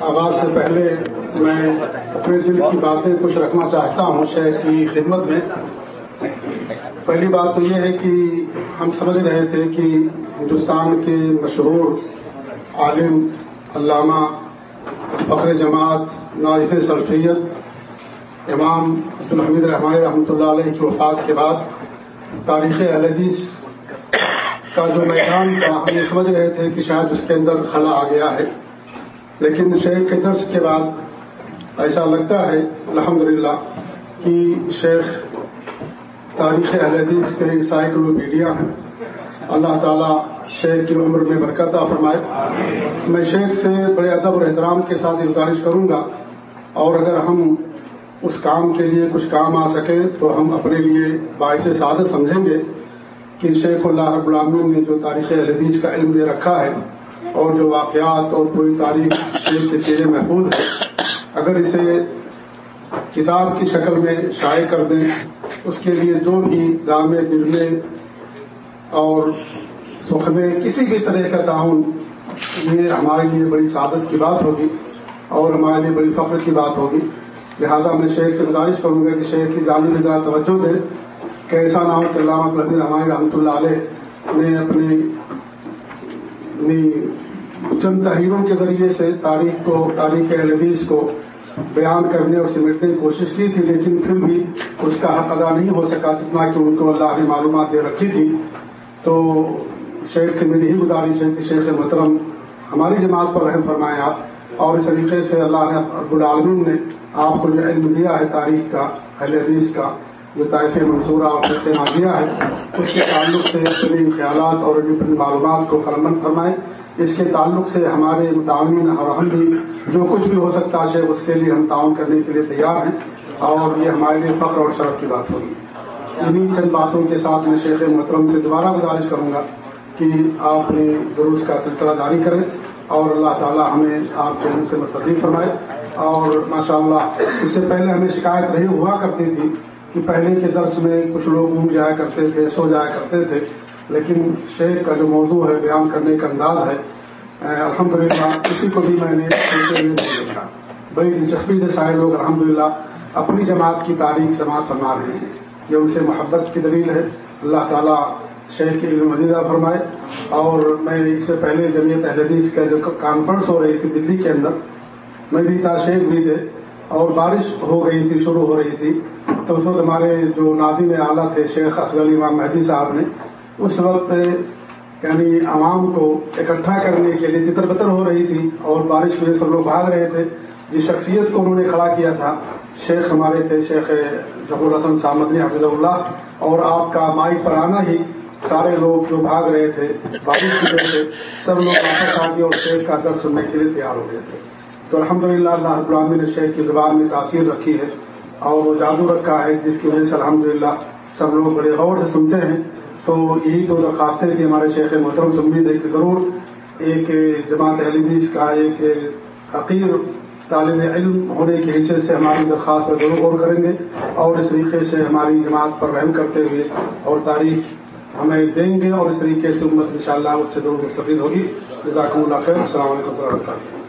آغاز سے پہلے میں اپنے دل کی باتیں کچھ رکھنا چاہتا ہوں شہر کی خدمت میں۔ پہلی بات تو یہ ہے کہ ہم سمجھ رہے تھے کہ ہندوستان کے مشہور عالم علامہ فخر جماعت ناز سلفیت امام عبدالحمید رحمان رحمۃ اللہ علیہ کی وفات کے بعد تاریخ الحدیث کا جو میدان تھا، ہم یہ سمجھ رہے تھے کہ شاید اس کے اندر خلا آ گیا ہے۔ لیکن شیخ کے درس کے بعد ایسا لگتا ہے، الحمدللہ، کہ شیخ تاریخ حدیث کے انسائکلوپیڈیا ہیں اللہ تعالیٰ شیخ کی عمر میں برکت فرمائے۔ میں شیخ سے بڑے ادب اور احترام کے ساتھ گزارش کروں گا۔ اور اگر ہم اس کام کے لیے کچھ کام آ سکے، تو ہم اپنے لیے باعث سعادت سمجھیں گے کہ شیخ اللہ رب العالمین نے جو تاریخ حدیث کا علم دے رکھا ہے اور جو واقعات اور پوری تاریخ شیخ کے سیرے محفوظ ہے اگر اسے کتاب کی شکل میں شائع کر دیں، اس کے لیے جو بھی دامے دلے اور سکھنے کسی بھی طرح کا تعاون، یہ ہمارے لیے بڑی سعادت کی بات ہوگی اور ہمارے لیے بڑی فخر کی بات ہوگی۔ لہذا میں شیخ سے گزارش کروں گا کہ شیخ کی جانب ذرا توجہ دے کہ ایسا نہ ہو کہ علامہ ہمارے رحمۃ اللہ علیہ نے اپنی چند تحریروں کے ذریعے سے تاریخ کو، تاریخ اہل حدیث کو بیان کرنے اور سمٹنے کی کوشش کی تھی، لیکن پھر بھی اس کا حق ادا نہیں ہو سکا جتنا کہ ان کو اللہ نے معلومات دے رکھی تھی۔ تو شیخ سے میری ہی گزارش ہے کہ شیخ محترم ہماری جماعت پر رحم فرمائے آپ اور اس طریقے سے اللہ نے العالمین نے آپ کو جو علم دیا ہے تاریخ کا، اہل حدیث کا جو طائف منصورہ اور دیا ہے اس کے تعلق سے اپنی خیالات اور اپنی معلومات کو فرمند فرمائے اس کے تعلق سے ہمارے متعین اور ہم بھی جو کچھ بھی ہو سکتا ہے، اس کے لیے ہم تعاون کرنے کے لیے تیار ہیں۔ اور یہ ہمارے لیے فخر اور شرف کی بات ہوگی۔ انہیں چند باتوں کے ساتھ میں شیخ محترم سے دوبارہ گزارش کروں گا کہ آپ نے دروس کا سلسلہ جاری کریں اور اللہ تعالی ہمیں آپ کے سے مستقل فرمائے۔ اور ماشاء اللہ اس سے پہلے ہمیں شکایت نہیں ہوا کرتی تھی کہ پہلے کے درس میں کچھ لوگ اونگ جایا کرتے تھے، سو جایا کرتے تھے، لیکن شیخ کا جو موضوع ہے، بیان کرنے کا انداز ہے الحمد للہ کسی کو بھی میں نے دیکھا۔ بڑی دلچسپی سے سارے لوگ الحمد للہ اپنی جماعت کی تاریخ سماعت فرما رہے ہیں۔ یہ ان سے محبت کی دلیل ہے۔ اللہ تعالیٰ شیخ کی مزیدہ فرمائے۔ اور میں اس سے پہلے جمعیت حدیث کا جو کانفرنس ہو رہی تھی دلی کے اندر، میں بھی تھا شیخ بھی تھے۔ اور بارش ہو گئی تھی، شروع ہو رہی تھی۔ تو اس وقت ہمارے جو نادم اعلیٰ تھے، شیخ علی امام مہدی صاحب نے، اس وقت یعنی عوام کو اکٹھا کرنے کے لیے چتر بتر ہو رہی تھی اور بارش میں سب لوگ بھاگ رہے تھے۔ جس شخصیت کو انہوں نے کھڑا کیا تھا، شیخ ہمارے تھے، شیخ جب الحسن سامدنی حفظ اللہ۔ اور آپ کا مائک پر آنا ہی سارے لوگ جو بھاگ رہے تھے، بارش کی وجہ سے، سب لوگ واپس آ کے اور شیخ کا در سننے کے لیے تیار ہو گئے تھے۔ تو الحمد للہ اللہ ابراہمی نے شیخ کی زبان میں تاثیر رکھی ہے اور وہ جادو رکھا ہے، جس کی وجہ سے الحمد للہ سب لوگ بڑے غور سے سنتے ہیں۔ تو یہی دو درخواستیں تھیں ہمارے شیخ محترم سے، امید ہے کہ ضرور ایک جماعت حدیث کا ایک حقیر طالب علم ہونے کے حصے سے ہماری درخواست پر ضرور غور کریں گے اور اس طریقے سے ہماری جماعت پر رحم کرتے ہوئے اور تاریخ ہمیں دیں گے اور اس طریقے سے امت ان شاء اللہ اس سے ضرور مستفید ہوگی۔ جزاکم اللہ خیر۔ السلام علیکم و رحمۃ اللہ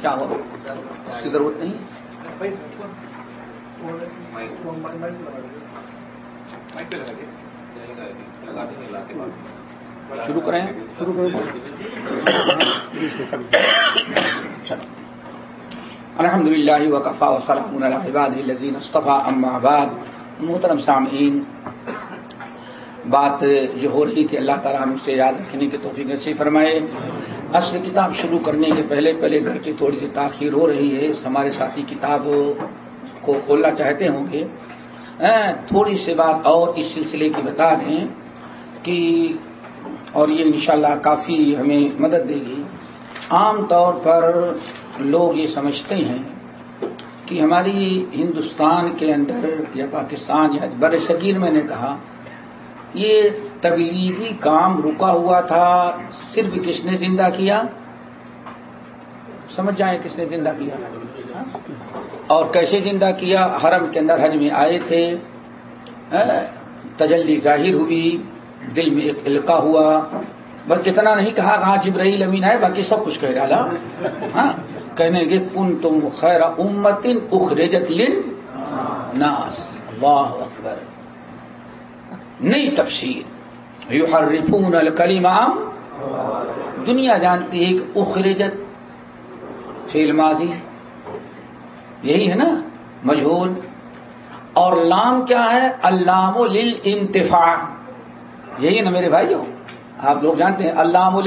کیا ہو؟ اس کی ضرورت نہیں۔ شروع کریں۔ شروع کریں۔ الحمد للہ وقفا وسلم الحباد لذین اصطفیٰ، اما بعد۔ محترم سامعین، بات جو ہو رہی تھی اللہ تعالیٰ ہم سے یاد رکھنے کی توفیق نصیب فرمائے۔ اصل کتاب شروع کرنے کے پہلے پہلے گھر کی تھوڑی سی تاخیر ہو رہی ہے۔ ہمارے ساتھی کتاب کو کھولنا چاہتے ہوں گے۔ تھوڑی سی بات اور اس سلسلے کی بتا دیں کہ، اور یہ انشاءاللہ کافی ہمیں مدد دے گی۔ عام طور پر لوگ یہ سمجھتے ہیں کہ ہماری ہندوستان کے اندر یا پاکستان یا بر صغیر میں نے کہا، یہ تبلیغی کام رکا ہوا تھا، صرف کس نے زندہ کیا؟ سمجھ جائیں کس نے زندہ کیا؟ اور کیسے زندہ کیا؟ حرم کے اندر حج میں آئے تھے تجلی ظاہر ہوئی، دل میں ایک القا ہوا۔ بس اتنا نہیں کہا کہاں جبرائیل امین ہے باقی سب کچھ کہہ ڈالا۔ ہاں کہنے گے کن تم خیر امتن اخرجت لن ناس اللہ اکبر۔ نئی تفسیر۔ یو ہر رفون دنیا جانتی ہے کہ اخرجت فیل ماضی یہی ہے نا؟ مجہول اور لام کیا ہے؟ علام انتفاع یہی نا میرے بھائیو؟ آپ لوگ جانتے ہیں علام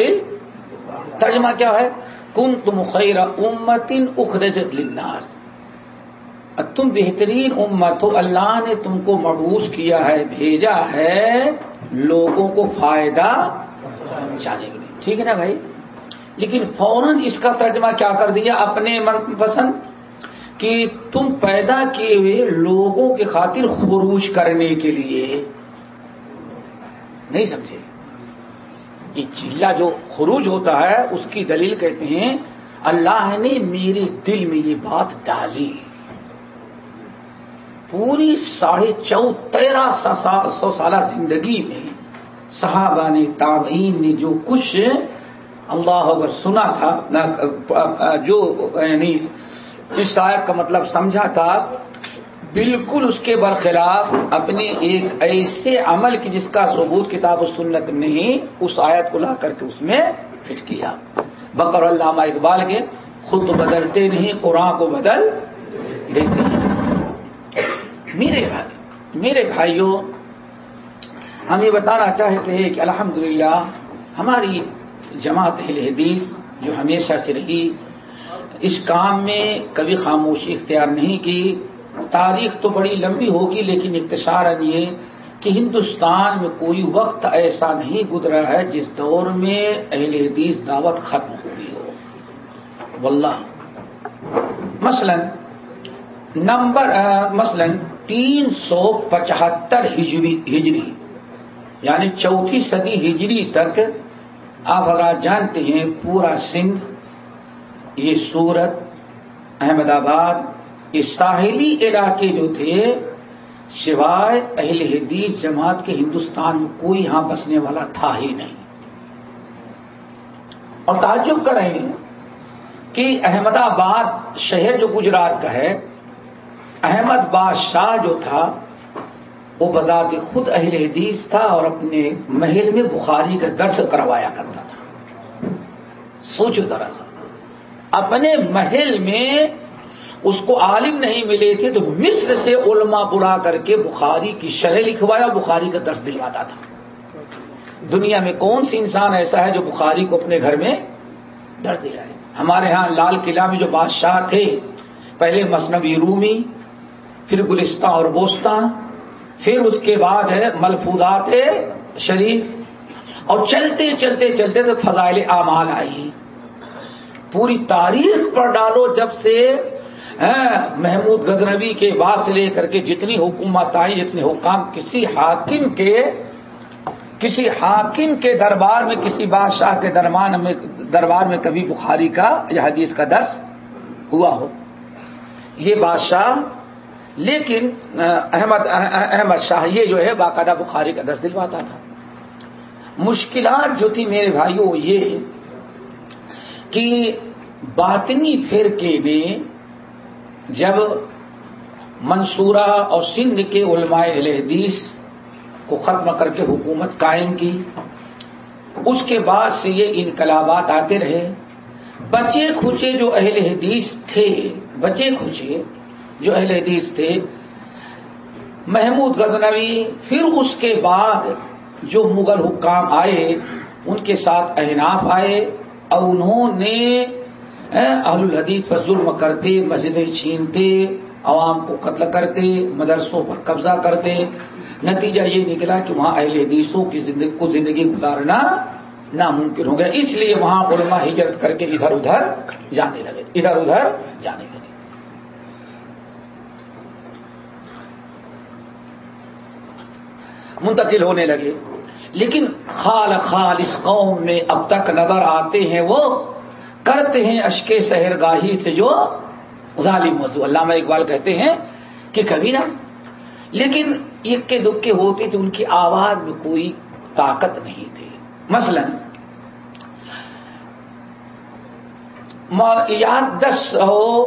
ترجمہ کیا ہے؟ کن تم خیر امتن اخرجت للناس۔ تم بہترین امت ہو، اللہ نے تم کو مبوس کیا ہے، بھیجا ہے، لوگوں کو فائدہ جانے کے لیے۔ ٹھیک ہے نا بھائی؟ لیکن فوراً اس کا ترجمہ کیا کر دیا اپنے من پسند؟ کہ تم پیدا کیے ہوئے لوگوں کے خاطر خروج کرنے کے لیے۔ نہیں سمجھے؟ یہ چیلا جو خروج ہوتا ہے، اس کی دلیل کہتے ہیں، اللہ نے میرے دل میں یہ بات ڈالی۔ پوری ساڑھے چو تیرہ سو سالہ زندگی میں صحابہ نے، تابعین نے جو کچھ اللہ اگر سنا تھا جو یعنی اس آیت کا مطلب سمجھا تھا، بالکل اس کے برخلاف اپنے ایک ایسے عمل کی جس کا ثبوت کتاب و سنت نہیں اس آیت کو لا کر کے اس میں فٹ کیا۔ بکر علامہ اقبال کے، خود بدلتے نہیں، قرآن کو بدل دیتے ہیں۔ میرے بھائی میرے بھائیوں، ہم یہ بتانا چاہتے ہیں کہ الحمدللہ ہماری جماعت اہل حدیث جو ہمیشہ سے رہی، اس کام میں کبھی خاموشی اختیار نہیں کی۔ تاریخ تو بڑی لمبی ہوگی، لیکن اختصار یہ کہ ہندوستان میں کوئی وقت ایسا نہیں گزرا ہے جس دور میں اہل حدیث دعوت ختم ہو گئی ہو۔ واللہ۔ مثلا نمبر مثلا تین سو پچہتر ہجری ہجری۔ یعنی چوتھی صدی ہجری تک آپ اگر جانتے ہیں، پورا سندھ، یہ سورت، احمد آباد، یہ ساحلی علاقے جو تھے، سوائے اہل حدیث جماعت کے ہندوستان میں کوئی یہاں بسنے والا تھا ہی نہیں۔ اور تعجب کر رہے ہیں کہ احمد آباد شہر جو گجرات کا ہے احمد بادشاہ جو تھا، وہ بذات خود اہل حدیث تھا اور اپنے محل میں بخاری کا درس کروایا کرتا تھا۔ سوچو ذرا سا۔ اپنے محل میں اس کو عالم نہیں ملے تھے تو مصر سے علماء بلا کر کے بخاری کی شرح لکھوایا، بخاری کا درس دلواتا تھا۔ دنیا میں کون سی انسان ایسا ہے جو بخاری کو اپنے گھر میں درد دیا ہمارے ہاں لال قلعہ میں جو بادشاہ تھے، پہلے مصنوعی رومی پھر گلستہ اور بوستہ پھر اس کے بعد ہے ملفوظات شریف۔ اور چلتے چلتے چلتے تو فضائل اعمال آئی۔ پوری تاریخ پر ڈالو جب سے ہاں، محمود غزنوی کے بعد سے لے کر کے جتنی حکومت آئی، جتنے حکام، کسی حاکم کے، کسی حاکم کے دربار میں، کسی بادشاہ کے دربار میں دربار میں کبھی بخاری کا یا حدیث کا درس ہوا ہو۔ یہ بادشاہ لیکن احمد احمد شاہ، یہ جو ہے، باقاعدہ بخاری کا درس دلواتا تھا۔ مشکلات جو تھی میرے بھائیوں یہ کہ باطنی فرقے نے جب منصورہ اور سندھ کے علماء اہل حدیث کو ختم کر کے حکومت قائم کی، اس کے بعد سے یہ انقلابات آتے رہے۔ بچے کھچے جو اہل حدیث تھے، بچے کھچے جو اہل حدیث تھے، محمود غزنوی، پھر اس کے بعد جو مغل حکام آئے، ان کے ساتھ احناف آئے اور انہوں نے اہل الحدیث پر ظلم کرتے، مسجدیں چھینتے، عوام کو قتل کرتے، مدرسوں پر قبضہ کرتے، نتیجہ یہ نکلا کہ وہاں اہل حدیثوں کی زندگی کو زندگی گزارنا ناممکن ہو گیا۔ اس لیے وہاں علماء ہجرت کر کے ادھر ادھر جانے لگے، ادھر ادھر جانے لگے۔ منتقل ہونے لگے۔ لیکن خال خال اس قوم میں اب تک نظر آتے ہیں، وہ کرتے ہیں اشک سہرگاہی سے جو ظالم موضوع علامہ اقبال کہتے ہیں کہ کبھی نہ۔ لیکن ایک کے دکھ کے ہوتے تھے ان کی آواز میں کوئی طاقت نہیں تھی۔ مثلا یاد دس سو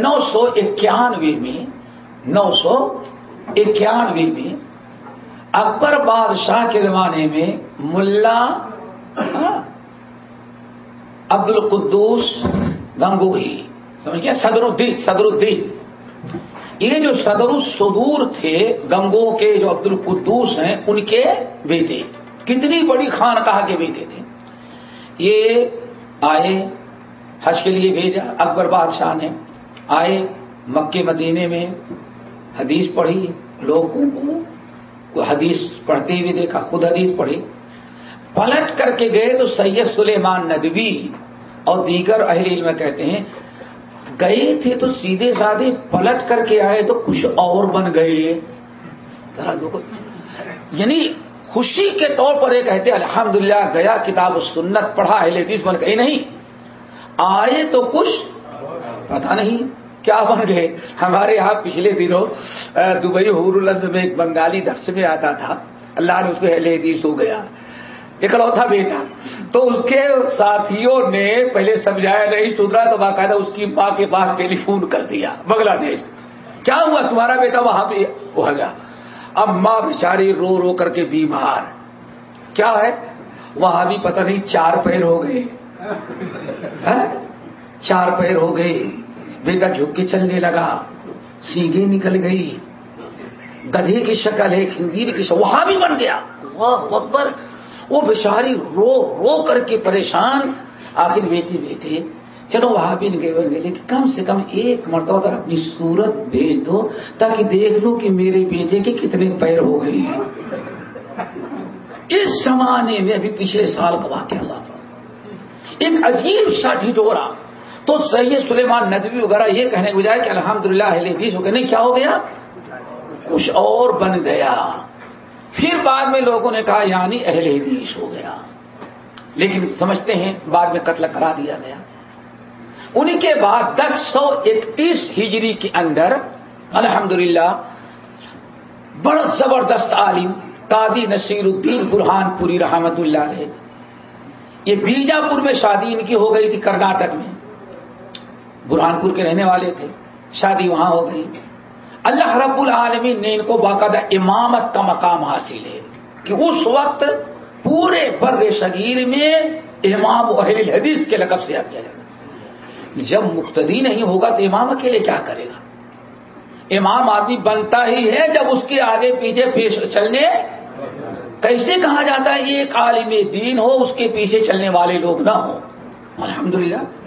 نو سو اکیانوے میں نو سو اکیانوے میں اکبر بادشاہ کے زمانے میں ملا عبد القدوس گنگوہی، سمجھ گیا صدر الدین صدر الدین یہ جو صدر الصدور تھے گنگو کے جو عبد القدوس ہیں، ان کے بیٹے۔ کتنی بڑی خان کہا کے بیٹے تھے۔ یہ آئے، حج کے لیے بھیجا، اکبر بادشاہ نے۔ آئے مکے مدینے میں حدیث پڑھی لوگوں کو حدیث پڑھتے ہوئے دیکھا، خود حدیث پڑھی۔ پلٹ کر کے گئے تو سید سلیمان ندوی اور دیگر اہل علم کہتے ہیں، گئے تھے تو سیدھے سادھے پلٹ کر کے آئے تو کچھ اور بن گئے۔ یعنی خوشی کے طور پر یہ کہتے الحمدللہ، گیا کتاب و سنت، پڑھا اہل حدیث، بن گئے۔ نہیں، آئے تو کچھ پتا نہیں۔ کیا بن گئے؟ ہمارے یہاں پچھلے دنوں دبئی حور الز میں ایک بنگالی درس میں آتا تھا۔ اللہ نے اس کو اہل حدیث ہو گیا۔ اکلوتا بیٹا۔ تو اس کے ساتھیوں نے پہلے سمجھایا، نہیں، سدھرا تو باقاعدہ اس کی ماں کے پاس ٹیلی فون کر دیا، بنگلہ دیش۔ کیا ہوا؟ تمہارا بیٹا وہاں پہ ہو گیا۔ اب ماں بیچاری رو رو کر کے بیمار۔ کیا ہے؟ وہاں بھی پتہ نہیں، چار پیر ہو گئے۔ ہاں؟ چار پیر ہو گئے۔ بیٹا جھک کے چلنے لگا۔ سیگے نکل گئی۔ گدھے کی شکل ہے خندیر کی شکل وہاں بھی بن گیا۔ اکبر۔ وہ بیچاری رو رو کر کے پریشان۔ آخر بیٹے بیٹے، چلو وہاں بھی گئے بن گئے۔ لیکن کم سے کم ایک مرتبہ اگر اپنی صورت بھیج دو تاکہ دیکھ لو کہ میرے بیٹے کے کتنے پیر ہو گئے ہیں۔ اس زمانے میں ابھی پچھلے سال کا واقعہ ہوا تھا ایک عجیب سا ڈھٹورا تو سید سلیمان ندوی وغیرہ یہ کہنے کو جائے کہ الحمد للہ اہل حدیث ہو گیا نہیں، کیا ہو گیا؟ کچھ اور بن گیا۔ پھر بعد میں لوگوں نے کہا یعنی اہل حدیث ہو گیا۔ لیکن سمجھتے ہیں، بعد میں قتل کرا دیا گیا۔ ان کے بعد دس سو اکتیس ہجری کے اندر الحمدللہ بڑا زبردست عالم قادی نصیر الدین برہان پوری رحمت اللہ علیہ، یہ بیجاپور میں شادی ان کی ہو گئی تھی کرناٹک میں۔ برہان پور کے رہنے والے تھے، شادی وہاں ہو گئی۔ اللہ رب العالمین نے ان کو باقاعدہ امامت کا مقام حاصل ہے کہ اس وقت پورے بر صغیر میں امام اہل الحدیث کے لقب سے کیا جائے جب مقتدی نہیں ہوگا تو امام اکیلے کیا کرے گا؟ امام آدمی بنتا ہی ہے جب اس کے آگے پیچھے پیش چلنے۔ کیسے کہا جاتا ہے یہ ایک عالم دین ہو، اس کے پیچھے چلنے والے لوگ نہ ہوں۔ الحمدللہ۔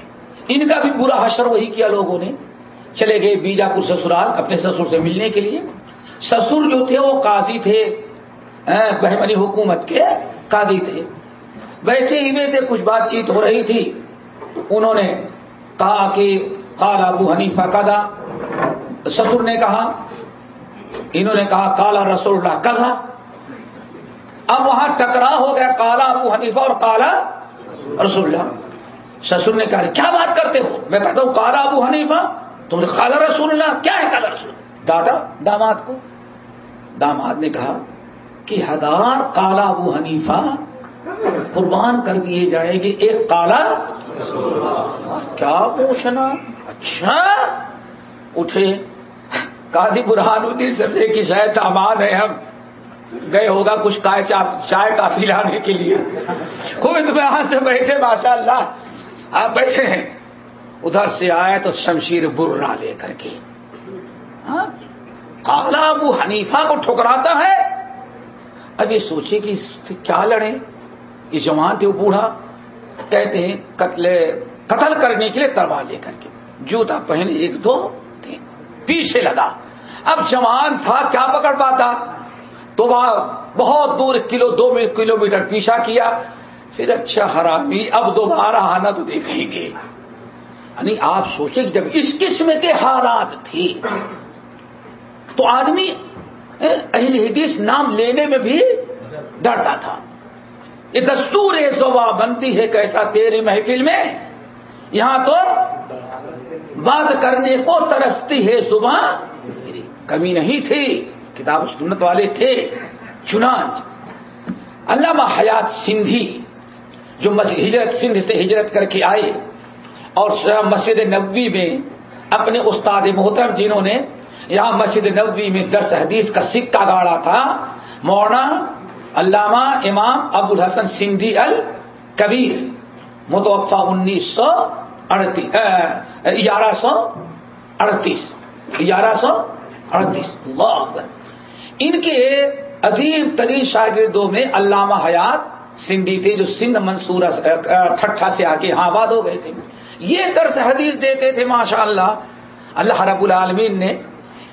ان کا بھی برا حشر وہی کیا لوگوں نے، چلے گئے بیجاپور سسرال اپنے سسر سے ملنے کے لیے۔ سسر جو تھے وہ قاضی تھے بہمنی حکومت کے قاضی تھے۔ بیٹھے ہوئے تھے، کچھ بات چیت ہو رہی تھی۔ انہوں نے کہا کہ کالا ابو حنیفہ کدا سسر نے کہا، انہوں نے کہا کالا رسول اللہ کہا اب وہاں ٹکرا ہو گیا کالا ابو حنیفہ اور کالا رسول اللہ سسر نے کہا کیا بات کرتے ہو؟ میں کہتا ہوں کالا ابو حنیفہ؟ تم نے کالا رسول اللہ؟ کیا ہے کالا رسول دادا داماد کو؟ داماد نے کہا، کہ ہزار کالا ابو حنیفہ قربان کر دیے جائیں گے ایک کالا کیا پوچھنا؟ اچھا اٹھے۔ قاضی برہان الدین سمجھے کہ شاید آباد ہے ہم۔ گئے ہوگا کچھ چائے کافی لانے کے لیے۔ خوب اطمینان سے بیٹھے ماشاء اللہ آپ بیٹھے ہیں۔ ادھر سے آئے تو شمشیر برا لے کر کے۔ ہاں؟ کالا ابو حنیفہ کو ٹھکراتا ہے۔ اب یہ سوچے کہ کیا لڑے یہ جوان تھے وہ بوڑھا۔ کہتے ہیں، قتل قتل کرنے کے لیے تلوار لے کر کے۔ جوتا پہنے ایک دو، تین۔ پیچھے لگا۔ اب جوان تھا، کیا پکڑ پاتا؟ تو وہاں بہت دور، کلو، دو کلو میٹر پیچھا کیا۔ پھر اچھا حرامی اب دوبارہ آنا تو دیکھیں گے۔ یعنی آپ سوچیں کہ جب اس قسم کے حالات تھے، تو آدمی اہل حدیث نام لینے میں بھی ڈرتا تھا۔ یہ دستور صبح بنتی ہے کیسا تیری محفل میں؟ یہاں تو بات کرنے کو ترستی ہے صبح۔ کمی نہیں تھی، کتاب سنت والے تھے۔ چنانچ علامہ حیات سندھی جو ہجرت سندھ سے ہجرت کر کے آئے اور مسجد نبوی میں اپنے استاد محترم جنہوں نے یہاں مسجد نبوی میں درس حدیث کا سکہ گاڑا تھا، مولانا علامہ امام ابو الحسن سندھی ال کبیر متوفا انیس سو اڑتیس گیارہ سو اڑتیس، گیارہ سو اڑتیس۔ ان کے عظیم ترین شاگردوں میں علامہ حیات سندھی تھے جو سندھ منصور ٹھٹھا سے آ کے یہاں آباد ہو گئے تھے۔ یہ درس حدیث دیتے تھے ماشاء اللہ اللہ رب العالمین نے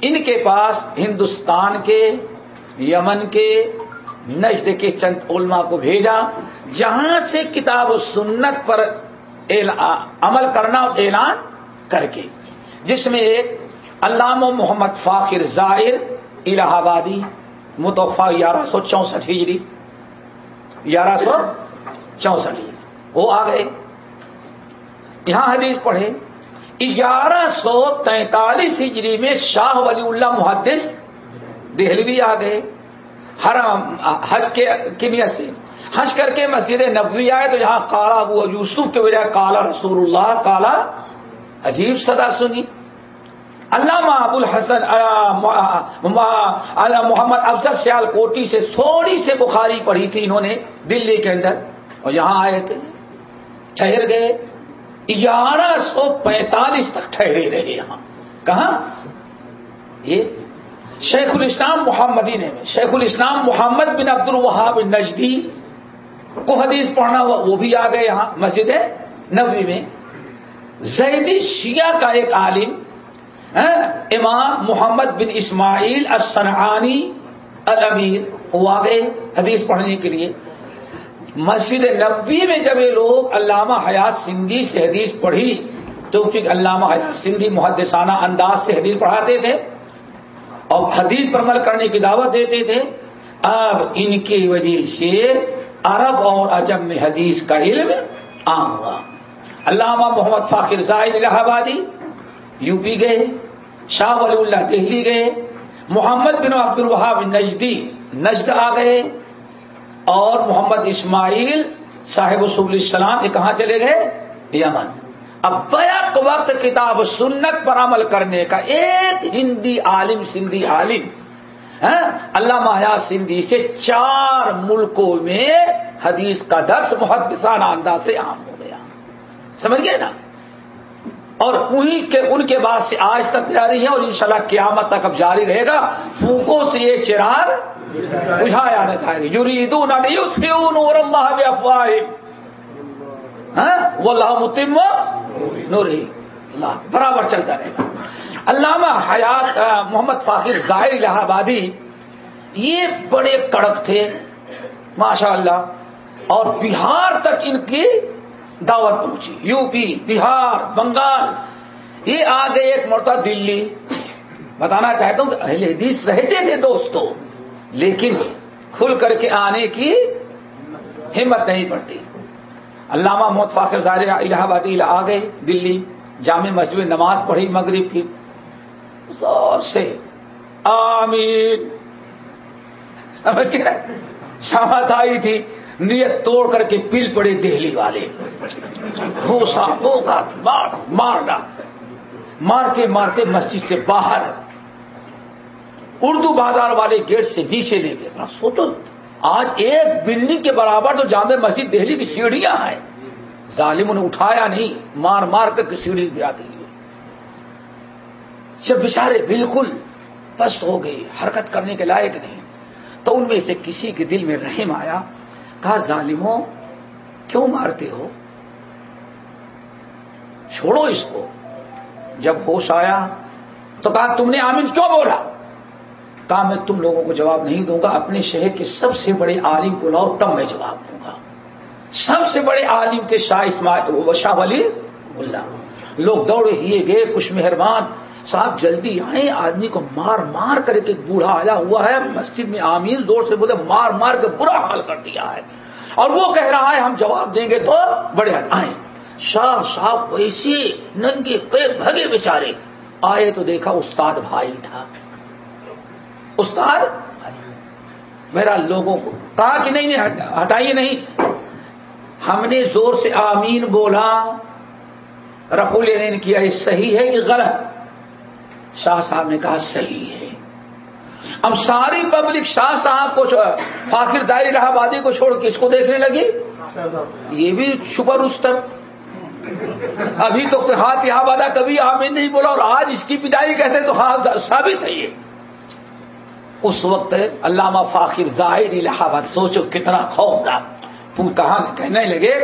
ان کے پاس ہندوستان کے، یمن کے نجد کے چند علماء کو بھیجا، جہاں سے کتاب و سنت پر عمل کرنا اور اعلان کر کے، جس میں ایک علامہ محمد فاخر ظاہر الہ آبادی متوفا گیارہ سو چونسٹھ ہجری۔ گیارہ سو چونسٹھ۔ وہ آ گئے۔ یہاں حدیث پڑھے گیارہ سو تینتالیس ہجری میں شاہ ولی اللہ محدث دہلوی آ گئے۔ ہر حج کے نیت سے۔ حج کر کے مسجد نبوی آئے تو یہاں کالا وہ یوسف کے وجہ کالا رسول اللہ، کالا عجیب صدا سنی۔ علامہ ابو الحسن محمد افضل سیال کوٹی سے تھوڑی سے بخاری پڑھی تھی انہوں نے دلی کے اندر، اور یہاں آئے تھے، ٹھہر گئے، گیارہ سو پینتالیس تک ٹھہرے رہے یہاں۔ کہاں؟ یہ شیخ الاسلام محمدین میں۔ شیخ الاسلام محمد بن عبد الوہاب نجدی، کو حدیث پڑھنا ہوا، وہ بھی آ گئے یہاں مسجد نبوی میں۔ زیدی شیعہ کا ایک عالم ہاں؟ امام محمد بن اسماعیل الصنعانی الامیر. وہ حدیث پڑھنے کے لیے. مسجد نبوی میں جب یہ لوگ علامہ حیات سندھی سے حدیث پڑھی، تو کیونکہ علامہ حیات سندھی محدثانہ انداز سے حدیث پڑھاتے تھے، اور حدیث پر عمل کرنے کی دعوت دیتے تھے، اب ان کی وجہ سے عرب اور عجم میں حدیث کا علم عام ہوا۔ علامہ محمد فاخر زائد الہ آبادی یو پی گئے شاہ ولی اللہ دہلی گئے محمد بن عبد الوہاب نجدی، نجد آ گئے اور محمد اسماعیل صاحب سب السلام یہ کہاں چلے گئے؟ یمن۔ اب بیک وقت کتاب سنت پر عمل کرنے کا ایک ہندی عالم سندھی عالم ہاں، اللہ مایا سندھی سے چار ملکوں میں حدیث کا درس محدثانہ انداز سے عام ہو گیا۔ سمجھ گئے نا؟ اور انہیں کے ان کے بعد سے آج تک جاری ہے اور انشاءاللہ قیامت تک اب جاری رہے گا۔ پھوکوں سے یہ چراغ بجھایا نہ جائے گا۔ یریدون ان یطفئوا نور اللہ بافواہ ہاں؟ واللہ متم نور اللہ برابر چلتا رہے گا۔ علامہ حیات محمد فاخر ظاہر الہ آبادی یہ بڑے کڑک تھے ماشاء اللہ اور بہار تک ان کی دعوت پہنچی یو پی بہار، بنگال، یہ آ گئے ایک مرتبہ دلی۔ بتانا چاہتا ہوں کہ اہل حدیث رہتے تھے دوستوں لیکن کھل کر کے آنے کی ہمت نہیں پڑتی۔ علامہ محمد فاخر ظاہر الہ آبادی آ گئے دلی، جامع مسجد نماز پڑھی مغرب کی۔ زور سے۔ آمین۔ سمجھ کے شامت آئی تھی۔ نیت توڑ کر کے پل پڑے دہلی والے۔ گھوسا بوگا مار مارنا۔ مارتے مارتے مسجد سے باہر۔ اردو بازار والے گیٹ سے نیچے لے گئے۔ سوچو، آج ایک بلڈنگ کے برابر تو جامع مسجد دہلی کی سیڑھیاں ہیں۔ ظالم نے اٹھایا نہیں، مار مار کر سیڑھی گرا دی۔ جب بچارے بالکل پست ہو گئے، حرکت کرنے کے لائق نہیں۔ تو ان میں سے کسی کے دل میں رحم آیا۔ کہا، ظالموں، کیوں مارتے ہو؟ چھوڑو اس کو. جب ہوش آیا تو کہا، تم نے آمین کیوں بولا؟ کہا، میں تم لوگوں کو جواب نہیں دوں گا، اپنے شہر کے سب سے بڑے عالم کو لاؤ، تب میں جواب دوں گا۔ سب سے بڑے عالم تھے شاہ اسماعیل شاہ ولی اللہ۔ لوگ دوڑے، ہیے گئے، کچھ مہربان صاحب جلدی آئے آدمی کو مار مار کر کے بوڑھا آیا ہوا ہے، مسجد میں آمین زور سے بولے، مار مار کے برا حال کر دیا ہے۔ اور وہ کہہ رہا ہے، ہم جواب دیں گے تو بڑے آئے شاہ صاحب ویسے ننگے پیر بھگے بیچارے۔ آئے تو دیکھا استاد بھائی تھا۔ استاد؟ میرا لوگوں کو کہا کہ نہیں نہیں ہٹائیے نہیں۔ ہم نے زور سے آمین بولا۔ رفول نے کیا، یہ صحیح ہے کہ غلط۔ شاہ صاحب نے کہا صحیح ہے۔ اب ساری پبلک شاہ صاحب کو فاخر دائر الہ آبادی کو چھوڑ کے اس کو دیکھنے لگی؟ یہ بھی شپر استر ابھی تو ہاتھ یہاں بادا کبھی آمین نہیں بولا، اور آج اس کی پدائی کہتے تو ہاں ثابت ہے یہ۔ اس وقت علامہ فاخر ظاہر الہ آباد سوچو کتنا خوف تھا کہاں کہنے لگے؟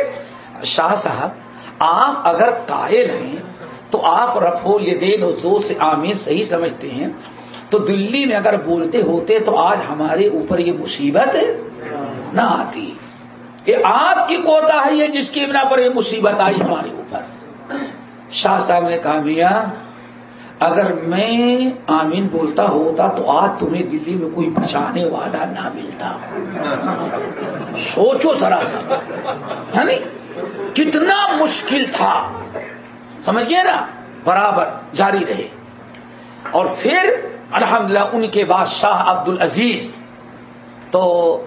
شاہ صاحب، آپ اگر قائل ہیں تو آپ رفول دین و زور سے آمین صحیح سمجھتے ہیں۔ تو دلی میں اگر بولتے ہوتے تو آج ہمارے اوپر یہ مصیبت نہ آتی۔ یہ آپ کی کوتا ہے یہ جس کی بنا پر یہ مصیبت آئی ہمارے اوپر۔ شاہ صاحب نے کہا، میاں، اگر میں آمین بولتا ہوتا تو آج تمہیں دلی میں کوئی بچانے والا نہ ملتا۔ سوچو ذرا سا۔ یعنی کتنا مشکل تھا۔ سمجھ گئے نا؟ برابر، جاری رہے۔ اور پھر الحمدللہ ان کے بعد شاہ عبد العزیز تو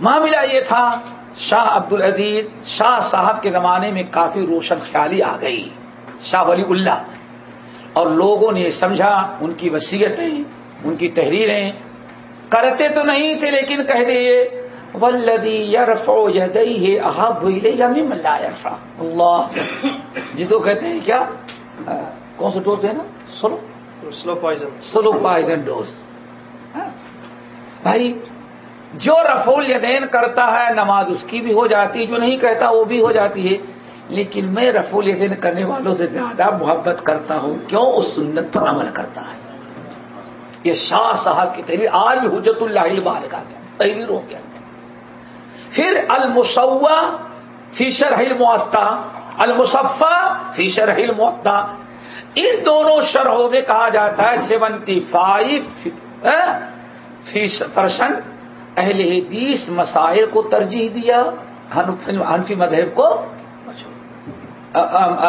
معاملہ یہ تھا، شاہ عبد العزیز شاہ صاحب کے زمانے میں کافی روشن خیالی آ گئی، شاہ ولی اللہ۔ اور لوگوں نے سمجھا، ان کی وصیتیں، ان کی تحریریں۔ کرتے تو نہیں تھے، لیکن کہہ دیے ولدی یرف ہے احب یرفا اللہ۔ جس کو کہتے ہیں کیا؟ کون سا ڈوز ہے نا slow slow poison. Slow poison dose. بھائی جو رفول یدین کرتا ہے نماز اس کی بھی ہو جاتی جو نہیں کہتا وہ بھی ہو جاتی ہے۔ لیکن میں رفول یدین کرنے والوں سے زیادہ محبت کرتا ہوں کیوں؟ اس سنت پر عمل کرتا ہے۔ یہ شاہ صاحب کی تحریر آج بھی حجت اللہ بال کا تحریر ہو گیا۔ پھر المسوا فیشر ہل معطا المصفا فیشر ہل معطا ان دونوں شرحوں میں کہا جاتا ہے سیونٹی فائیو پرسنٹ اہل حدیث مسائل کو ترجیح دیا، حنفی مذہب کو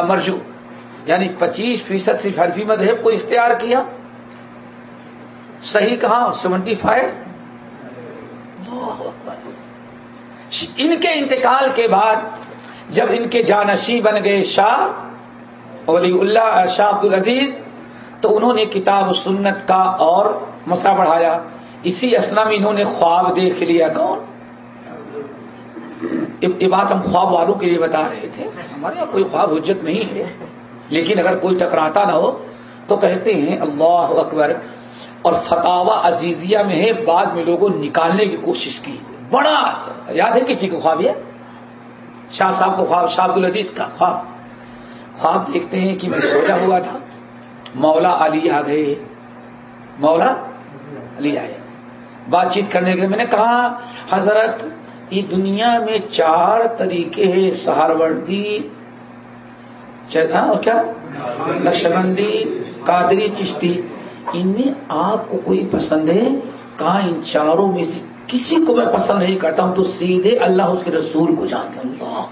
مرجو۔ یعنی پچیس فیصد صرف حنفی مذہب کو اختیار کیا۔ صحیح کہا سیونٹی فائیو؟ ان کے انتقال کے بعد جب ان کے جانشی بن گئے شاہ، ولی اللہ، شاہ عبد العزیز، تو انہوں نے کتاب و سنت کا اور مسا بڑھایا۔ اسی اسنا میں انہوں نے خواب دیکھ لیا۔ کون؟ یہ بات ہم خواب والوں کے لیے بتا رہے تھے۔ ہمارے یہاں کوئی خواب حجت نہیں ہے۔ لیکن اگر کوئی ٹکراتا نہ ہو، تو کہتے ہیں اللہ اکبر۔ اور فتوا عزیزیہ میں ہے، بعد میں لوگوں نکالنے کی کوشش کی۔ بڑا یاد ہے کسی کو خواب یہ؟ شاہ صاحب کو خواب، شاہ العزیز کا خواب۔ خواب دیکھتے ہیں کہ میں سویا ہوا تھا۔ مولا علی آ گئے۔ مولا علی آئے۔ بات چیت کرنے کے لیے میں نے کہا، حضرت، یہ دنیا میں چار طریقے ہیں، سہاروردی ہاں، اور کیا؟ نقش بندی قادری، چشتی۔ ان میں آپ کو کوئی پسند ہے؟ کہاں ان چاروں میں سے کسی کو میں پسند نہیں کرتا ہوں تو سیدھے اللہ اس کے رسول کو جانتا اللہ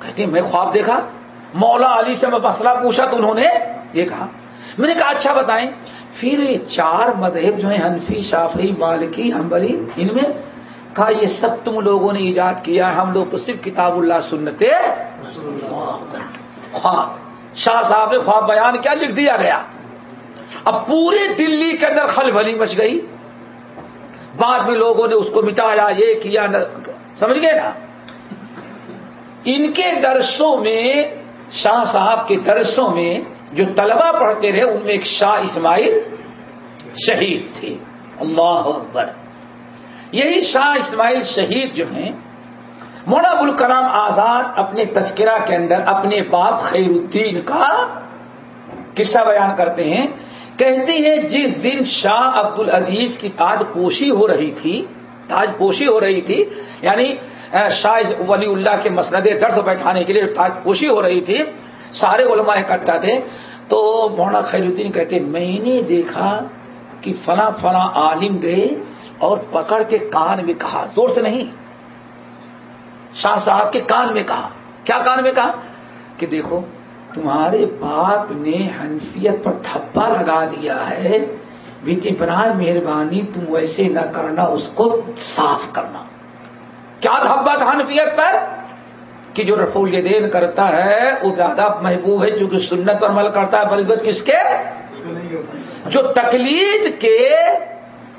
کہتے میں خواب دیکھا، مولا علی سے میں مسئلہ پوچھا تو انہوں نے یہ کہا۔ میں نے کہا اچھا بتائیں۔ پھر یہ چار مذہب جو ہیں، حنفی شافی مالکی امبلی ان میں کہا، یہ سب تم لوگوں نے ایجاد کیا، ہم لوگ تو صرف کتاب اللہ سنتے خواب۔ شاہ صاحب نے خواب بیان کیا، لکھ دیا گیا۔ اب پورے دلی کے اندر خل بھلی مچ گئی۔ بعد میں لوگوں نے اس کو مٹایا، یہ کیا سمجھ گئے نا؟ ان کے درسوں میں، شاہ صاحب کے درسوں میں جو طلبہ پڑھتے رہے، ان میں ایک شاہ اسماعیل شہید تھے۔ اللہ اکبر۔ یہی شاہ اسماعیل شہید جو ہیں مونا الکلام آزاد اپنے تذکرہ کے اندر اپنے باپ خیر الدین کا قصہ بیان کرتے ہیں۔ کہتے ہیں جس دن شاہ عبد العزیز کی تاج پوشی ہو رہی تھی، تاج پوشی ہو رہی تھی یعنی شاہ ولی اللہ کے مسند درد بیٹھانے کے لیے تاج پوشی ہو رہی تھی، سارے علماء اکٹھا تھے، تو مولانا خیر الدین کہتے، میں نے دیکھا کہ فنا فنا عالم گئے اور پکڑ کے کان میں کہا، زور سے نہیں، شاہ صاحب کے کان میں کہا۔ کیا کان میں کہا؟ کہ دیکھو تمہارے باپ نے حنفیت پر تھپا لگا دیا ہے۔ بیٹی برائے مہربانی، تم ویسے نہ کرنا، اس کو صاف کرنا۔ کیا دھبا تھا حنفیت پر؟ کہ جو رفول دین کرتا ہے، وہ زیادہ محبوب ہے چونکہ سنت پر عمل کرتا ہے، بلکہ کس کے جو تقلید کے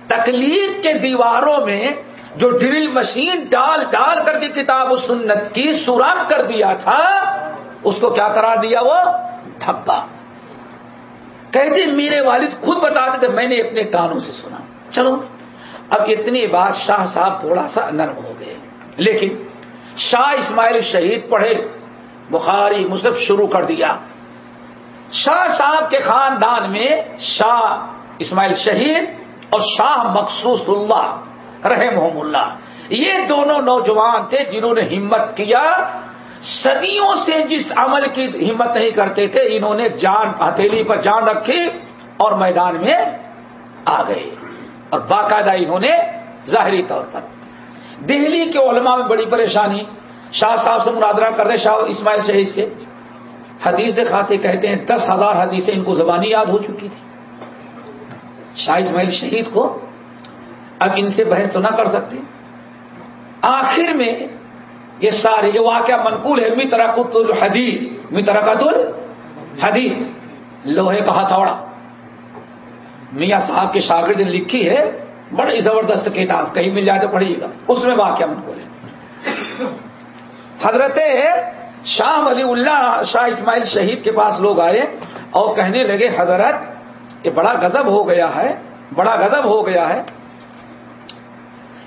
تقلید کے دیواروں میں جو ڈرل مشین ڈال ڈال کر کے کتاب و سنت کی سوراخ کر دیا تھا اس کو کیا قرار دیا؟ وہ دھبا کہتے میرے والد خود بتاتے تھے، میں نے اپنے کانوں سے سنا۔ چلو، اب اتنی بات شاہ صاحب تھوڑا سا نرم ہو گئے۔ لیکن شاہ اسماعیل شہید پڑھے، بخاری مصحف شروع کر دیا۔ شاہ صاحب کے خاندان میں شاہ اسماعیل شہید اور شاہ مخصوص اللہ رحم اللہ۔ یہ دونوں نوجوان تھے جنہوں نے ہمت کیا صدیوں سے جس عمل کی ہمت نہیں کرتے تھے، انہوں نے جان، ہتھیلی پر جان رکھی اور میدان میں آ گئے۔ اور باقاعدہ انہوں نے ظاہری طور پر۔ دہلی کے علماء میں بڑی پریشانی۔ شاہ صاحب سے مرادرہ کر دے شاہ اسماعیل شہید سے۔ حدیث دکھاتے کہتے ہیں، دس ہزار حدیثیں ان کو زبانی یاد ہو چکی تھی۔ شاہ اسماعیل شہید کو اب ان سے بحث تو نہ کر سکتے۔ آخر میں یہ سارے یہ واقعہ منقول ہے مترا کت الحدید مترا کت الحدید لوہے کا ہتھوڑا۔ میاں صاحب کے شاگرد نے لکھی ہے، بڑی زبردست کتاب، کہیں مل جائے تو پڑھیے گا۔ اس میں واقعہ منقول ہے۔ حضرت شاہ ولی اللہ، شاہ اسماعیل شہید کے پاس لوگ آئے اور کہنے لگے، حضرت، یہ بڑا گزب ہو گیا ہے، بڑا گزب ہو گیا ہے۔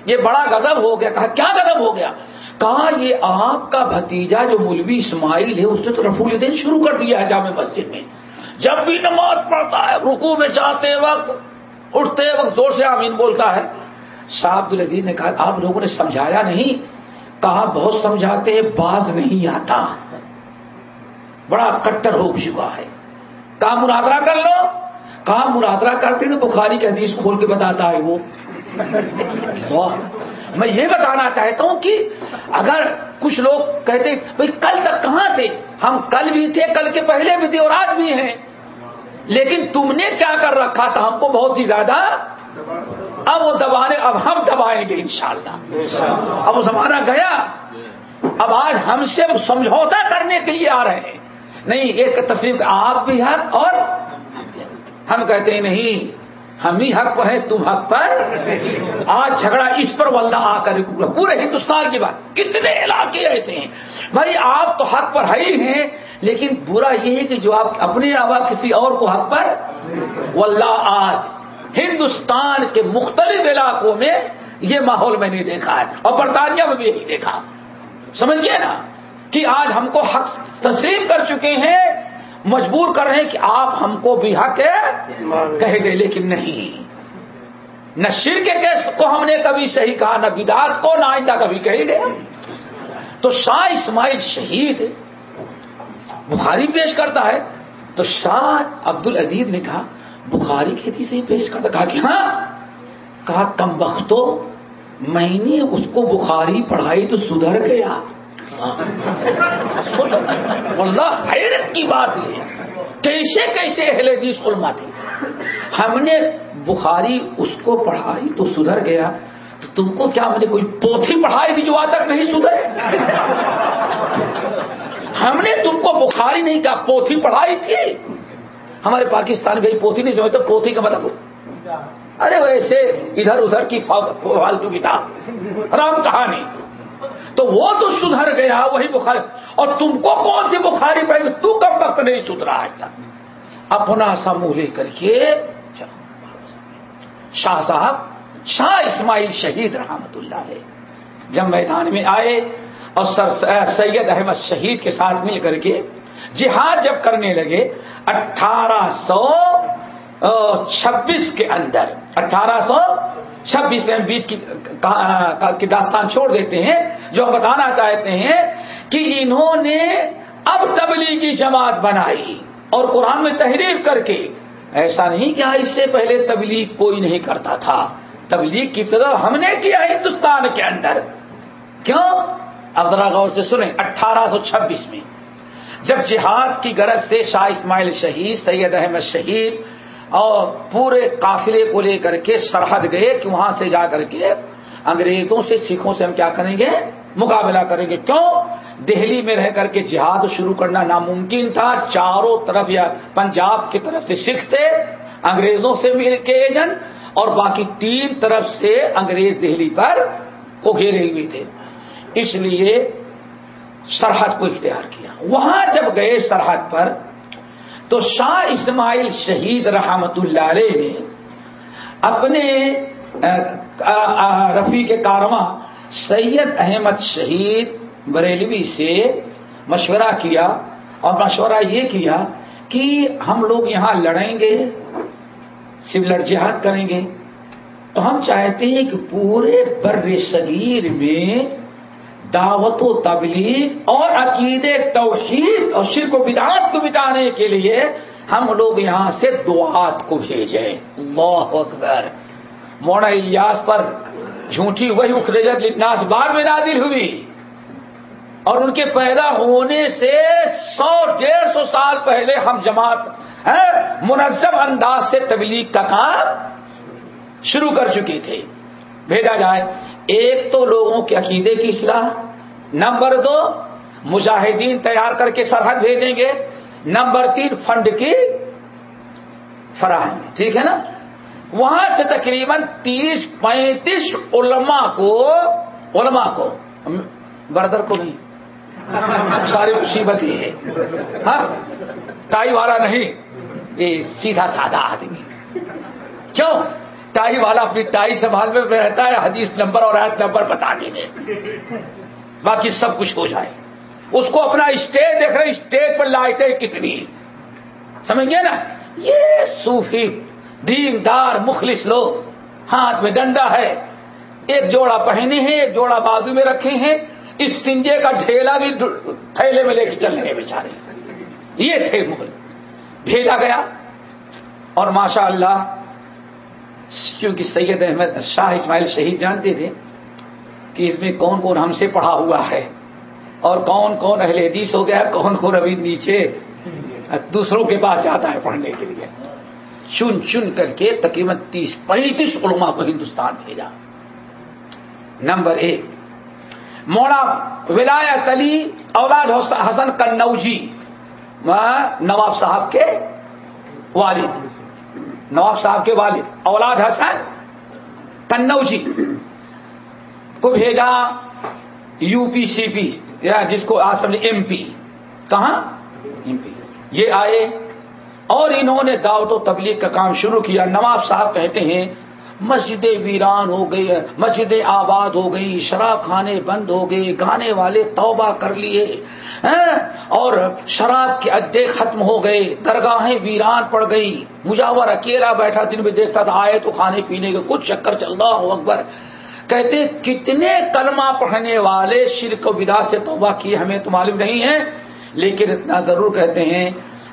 یہ بڑا گزب ہو گیا۔ کہا، کیا گزب ہو گیا؟ کہا یہ آپ کا بھتیجا جو مولوی اسماعیل ہے، اس نے تو رفول الدین شروع کر دیا ہے جامع مسجد میں۔ جب بھی نماز پڑھتا ہے رکو میں جاتے وقت، اٹھتے وقت زور سے آمین بولتا ہے۔ شاہ عبد العزیز نے کہا، آپ لوگوں نے سمجھایا نہیں؟ کہا، بہت سمجھاتے ہیں باز نہیں آتا۔ بڑا کٹر ہو چکا ہے۔ کہا مرادرہ کر لو۔ کہا مرادرہ کرتے تو بخاری کی حدیث کھول کے بتاتا ہے وہ۔ میں یہ بتانا چاہتا ہوں کہ اگر کچھ لوگ کہتے بھائی کل تک کہاں تھے؟ ہم کل بھی تھے کل کے پہلے بھی تھے اور آج بھی ہیں۔ لیکن تم نے کیا کر رکھا تھا؟ ہم کو بہت ہی زیادہ اب وہ دبانے اب ہم دبائیں گے انشاءاللہ۔ اب وہ زمانہ گیا۔ اب آج ہم سے سمجھوتا کرنے کے لیے آ رہے ہیں۔ نہیں ایک تصویر آپ بھی حق اور ہم کہتے ہیں نہیں ہم ہی حق پر ہیں تم حق پر۔ آج جھگڑا اس پر، واللہ آ کر پورے ہندوستان کی بات کتنے علاقے ایسے ہیں۔ بھائی، آپ تو حق پر ہے ہی ہیں، لیکن برا یہ ہے کہ جو آپ اپنے علاوہ کسی اور کو حق پر، واللہ آج ہندوستان کے مختلف علاقوں میں یہ ماحول میں نے دیکھا ہے۔ اور برطانیہ میں بھی یہی دیکھا۔ سمجھ گئے نا؟ کہ آج ہم کو حق تسلیم کر چکے ہیں مجبور کر رہے ہیں کہ آپ ہم کو بھی حق کہہ دے لیکن نہیں۔ نہ شر کے کیس کو ہم نے کبھی صحیح کہا، نہ بدات کو، نہ آئندہ کبھی کہہ دے تو شاہ اسماعیل شہید بخاری پیش کرتا ہے۔ تو شاہ عبد العزیز نے کہا، بخاری کھیتی سے ہی پیش کرتا کہا کہ ہاں کہا کم بختو میں نے اس کو بخاری پڑھائی تو سدھر گیا۔ ہاں۔ اللہ حیرت کی بات یہ کیسے کیسے اہل حدیث علماء تھے۔ ہم نے بخاری اس کو پڑھائی تو سدھر گیا۔ تو تم کو کیا مجھے کوئی پوتھی پڑھائی تھی جو آج تک نہیں سدھر ہم نے تم کو بخاری نہیں کہا، پوتھی پڑھائی تھی۔ ہمارے پاکستان میں پوتھی نہیں سمجھتے، پوتھی کا مطلب۔ ارے ویسے ادھر ادھر کی فالتو کتاب۔ رام کہانی۔ تو وہ تو سدھر گیا، وہی بخاری۔ اور تم کو کون سی بخاری پڑے تو کب وقت نہیں سدھرا آج تک۔ اپنا سموہ لے کر کے شاہ صاحب، شاہ اسماعیل شہید رحمت اللہ علیہ۔ جب میدان میں آئے اور سر سید احمد شہید کے ساتھ مل کر کے جہاد جب کرنے لگے، اٹھارہ سو چھبیس کے اندر، اٹھارہ سو چھبیس میں بیس کی داستان چھوڑ دیتے ہیں، جو ہم بتانا چاہتے ہیں کہ انہوں نے اب تبلیغی جماعت بنائی اور قرآن میں تحریر کر کے۔ ایسا نہیں کیا اس سے پہلے تبلیغ کوئی نہیں کرتا تھا۔ تبلیغ کی ابتدا ہم نے کیا ہندوستان کے اندر۔ کیوں؟ اب ذرا غور سے سنیں، اٹھارہ سو چھبیس میں جب جہاد کی غرض سے شاہ اسماعیل شہید، سید احمد شہید اور پورے قافلے کو لے کر کے سرحد گئے کہ وہاں سے جا کر کے انگریزوں سے، سکھوں سے ہم کیا کریں گے؟ مقابلہ کریں گے۔ کیوں؟ دہلی میں رہ کر کے جہاد شروع کرنا ناممکن تھا۔ چاروں طرف یا پنجاب کی طرف سے سکھ تھے، انگریزوں سے مل کے ایجنٹ اور باقی تین طرف سے انگریز دہلی پر کو گھیرے ہوئے تھے۔ اس لیے سرحد کو اختیار کیا۔ وہاں جب گئے سرحد پر تو شاہ اسماعیل شہید رحمت اللہ علیہ نے اپنے رفیق کارواں سید احمد شہید بریلوی سے مشورہ کیا اور مشورہ یہ کیا کہ ہم لوگ یہاں لڑیں گے سولر جہاد کریں گے۔ تو ہم چاہتے ہیں کہ پورے بر صغیر میں دعوت و تبلیغ اور عقید توحید اور شرک و بدعات کو بتانے کے لیے ہم لوگ یہاں سے دعات کو بھیجیں۔ اللہ اکبر۔ مونا الیاس پر جھوٹی وہی اخرجت لناس بعد میں نازل ہوئی۔ اور ان کے پیدا ہونے سے سو ڈیڑھ سو سال پہلے ہم جماعت منظم انداز سے تبلیغ کا کام شروع کر چکی تھے۔ بھیجا جائے۔ ایک تو لوگوں کے عقیدے کی اصلاح، نمبر دو، مجاہدین تیار کر کے سرحد بھیجیں گے، نمبر تین، فنڈ کی فراہمی، ٹھیک ہے نا؟ وہاں سے تقریباً تیس، پینتیس علماء کو علماء کو بردر کو نہیں، ساری مصیبت ہی ہے۔ ہاں؟ ٹائی والا نہیں، یہ سیدھا سادہ آدمی۔ کیوں؟ ٹائی والا اپنی ٹائی سنبھال میں رہتا ہے، حدیث نمبر اور آیت نمبر بتا دینے باقی سب کچھ ہو جائے۔ اس کو اپنا اسٹیج دیکھ رہے اسٹیج پر لائٹیں کتنی سمجھ گئے نا؟ یہ صوفی دین دار مخلص لوگ۔ ہاتھ میں ڈنڈا ہے۔ ایک جوڑا پہنے ہیں، ایک جوڑا بازو میں رکھے ہیں۔ اس تنجے کا ڈھیلا بھی تھیلے میں لے کے چل رہے بیچارے۔ یہ تھے مغل۔ بھیجا گیا۔ اور ماشاء اللہ کیونکہ سید احمد شاہ اسماعیل شہید جانتے تھے کہ اس میں کون کون ہم سے پڑھا ہوا ہے اور کون کون اہل حدیث ہو گیا، کون کون ابھی نیچے دوسروں کے پاس جاتا ہے پڑھنے کے لیے۔ چن چن کر کے تقریباً تیس پینتیس علماء کو ہندوستان بھیجا۔ نمبر ایک موڑا ولایت علی اولاد حسن کنوجی ہاں، نواب صاحب کے والد۔ نواب صاحب کے والد، اولاد حسن کنوجی کو بھیجا یو پی، سی پی، یا جس کو آج سمجھے ایم پی۔ کہاں؟ M P. یہ آئے اور انہوں نے دعوت و تبلیغ کا کام شروع کیا۔ نواب صاحب کہتے ہیں مسجدیں ویران ہو گئی مسجدیں آباد ہو گئی شراب خانے بند ہو گئے، گانے والے توبہ کر لیے اور شراب کے اڈے ختم ہو گئے، درگاہیں ویران پڑ گئی، مجاور اکیلا بیٹھا دن میں دیکھتا تھا، آئے تو کھانے پینے کے کچھ چکر چل رہا ہو، اکبر۔ کہتے، کتنے کلمہ پڑھنے والے شرک و بدا سے توبہ کیے، ہمیں تو معلوم نہیں ہے، لیکن اتنا ضرور کہتے ہیں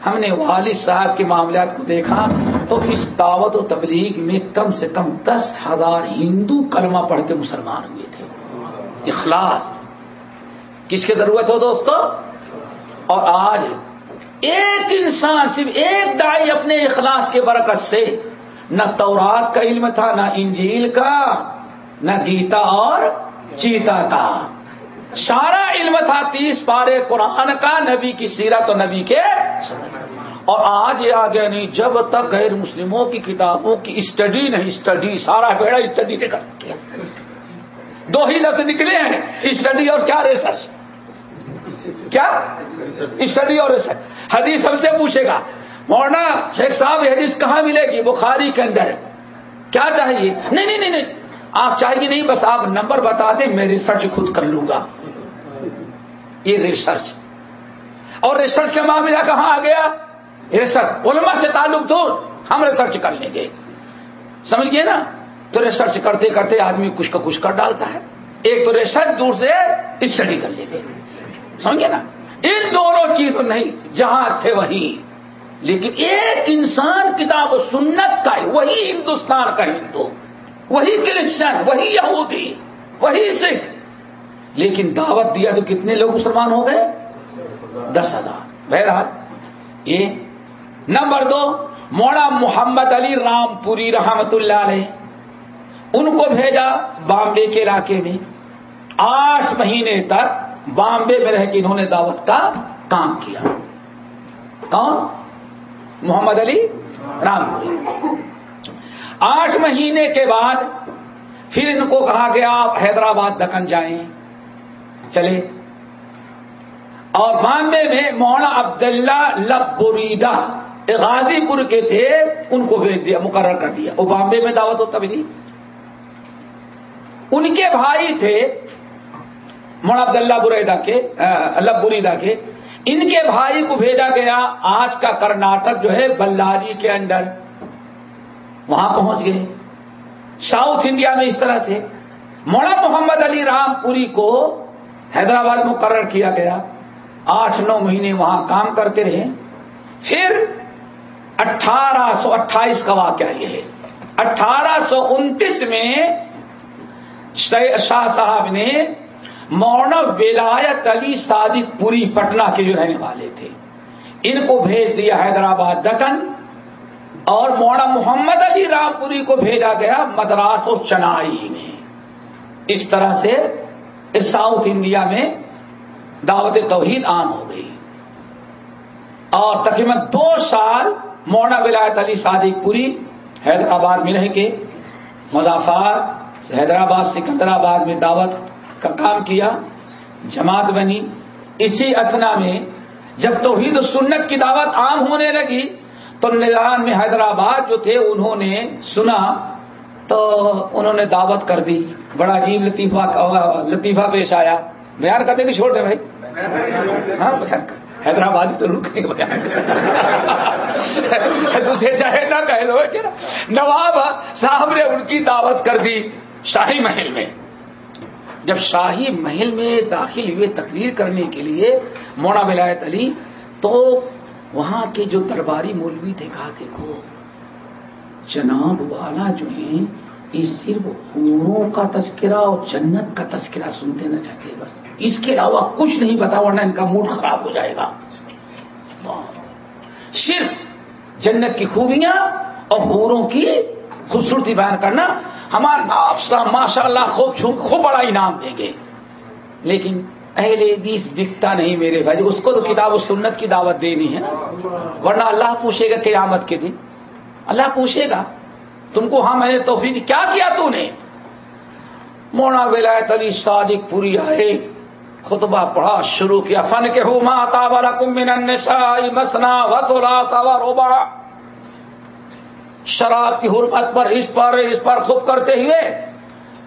ہم نے والد صاحب کے معاملات کو دیکھا تو اس دعوت و تبلیغ میں کم سے کم دس ہزار ہندو کلمہ پڑھ کے مسلمان ہوئے تھے۔ اخلاص۔ کس کی ضرورت ہو دوستو؟ اور آج ایک انسان صرف ایک دائی اپنے اخلاص کے برکت سے نہ تورات کا علم تھا، نہ انجیل کا، نہ گیتا اور چیتا کا۔ سارا علم تھا، تیس پارے قرآن کا، نبی کی سیرت و نبی کے۔ اور آج یہ آگے نہیں، جب تک غیر مسلموں کی کتابوں کی اسٹڈی نہیں، اسٹڈی، سارا بیڑا اسٹڈی نے کر کیا دو ہی لفظ نکلے ہیں، اسٹڈی اور کیا ریسرچ کیا؟ اسٹڈی اور ریسرچ حدیث ہم سے پوچھے گا۔ مولانا شیخ صاحب، یہ حدیث کہاں ملے گی؟ بخاری کے اندر۔ کیا چاہیے؟ نہیں نہیں نہیں آپ چاہیے نہیں، بس آپ نمبر بتا دیں، میں ریسرچ خود کر لوں گا۔ یہ ریسرچ اور ریسرچ کا معاملہ کہاں آ گیا؟ ریسرچ علماء سے تعلق دور. ہم ریسرچ کر لیں گے. سمجھ گئے نا؟ تو ریسرچ کرتے کرتے آدمی کچھ کا کچھ کر ڈالتا ہے. ایک تو ریسرچ دور سے اسٹڈی کر لیں گے. سمجھے نا؟ ان دونوں چیزوں نہیں، جہاں تھے وہی. لیکن ایک انسان کتاب و سنت کا وہی ہندوستان کا ہندو. وہی کرسچن، وہی یہودی، وہی سکھ. لیکن دعوت دیا تو کتنے لوگ مسلمان ہو گئے؟ دس ہزار۔ بہرحال، یہ نمبر دو موڑا محمد علی رام پوری رحمت اللہ علیہ، ان کو بھیجا بامبے کے علاقے میں۔ آٹھ مہینے تک بامبے میں رہ کے انہوں نے دعوت کا کام کیا۔ کون؟ محمد علی رام پوری آٹھ مہینے کے بعد پھر ان کو کہا گیا آپ حیدرآباد دکن جائیں۔ چلے۔ اور بامبے میں مولانا عبداللہ لبریدا غازی پور کے تھے، ان کو بھیج دیا، مقرر کر دیا۔ وہ بامبے میں دعوت ہوتا بھی نہیں ان کے بھائی تھے مولانا عبداللہ بریدا کے لبریدا کے۔ ان کے بھائی کو بھیجا گیا آج کا کرناٹک جو ہے بلاری کے اندر۔ وہاں پہنچ گئے۔ ساؤتھ انڈیا میں اس طرح سے۔ مولانا محمد علی رام پوری کو حیدرآباد مقرر کیا گیا۔ آٹھ نو مہینے وہاں کام کرتے رہے۔ پھر اٹھارہ سو اٹھائیس کا واقعہ یہ ہے۔ اٹھارہ سو انتیس میں شاہ صاحب نے مولانا ولایت علی صادق پوری پٹنہ کے جو رہنے والے تھے، ان کو بھیج دیا حیدرآباد دکن۔ اور مولانا محمد علی رام پوری کو بھیجا گیا مدراس اور چنائی میں۔ اس طرح سے اس ساؤتھ انڈیا میں دعوت توحید عام ہو گئی۔ اور تقریباً دو سال مولانا ولایت علی صادق پوری، حیدرآباد میں رہ کے مظافر حیدرآباد سکندرآباد میں دعوت کا کام کیا، جماعت بنی۔ اسی اسنا میں جب توحید و سنت کی دعوت عام ہونے لگی، تو نظام میں حیدرآباد جو تھے، انہوں نے سنا تو انہوں نے دعوت کر دی۔ بڑا عجیب لطیفہ لطیفہ پیش آیا۔ بیان کرتے کہ چھوڑ دے بھائی۔ ہاں بیان کر۔ حیدرآباد ضرور کہیں بیان کر۔ دوسرے چاہے نہ کہہ دو کہ نواب صاحب نے ان کی دعوت کر دی شاہی محل میں۔ جب شاہی محل میں داخل ہوئے تقریر کرنے کے لیے مونا ولایت علی، تو وہاں کے جو درباری مولوی تھے، کہا دیکھو جناب والا جو ہیں، یہ صرف حوروں کا تذکرہ اور جنت کا تذکرہ سنتے نہ چاہتے بس۔ اس کے علاوہ کچھ نہیں پتا، ورنہ ان کا موڈ خراب ہو جائے گا۔ صرف جنت کی خوبیاں اور حوروں کی خوبصورتی بیان کرنا ہمارا ماشاء اللہ خوب خوب بڑا انعام دیں گے۔ لیکن اہل حدیث دکھتا نہیں میرے بھائی، اس کو تو کتاب و سنت کی دعوت دینی ہے نا۔ ورنہ اللہ پوچھے گا قیامت کے دن۔ اللہ پوچھے گا، تم کو ہاں میں نے توفیق کیا کیا تو نے؟ مونا ولایت علی صادق پوری آئے، خطبہ پڑھا، شروع کیا، فن کے ہو ماتا والا کمبن مسنا ولا روبا شراب کی حرمت پر، اس پر اس پر خوب کرتے ہوئے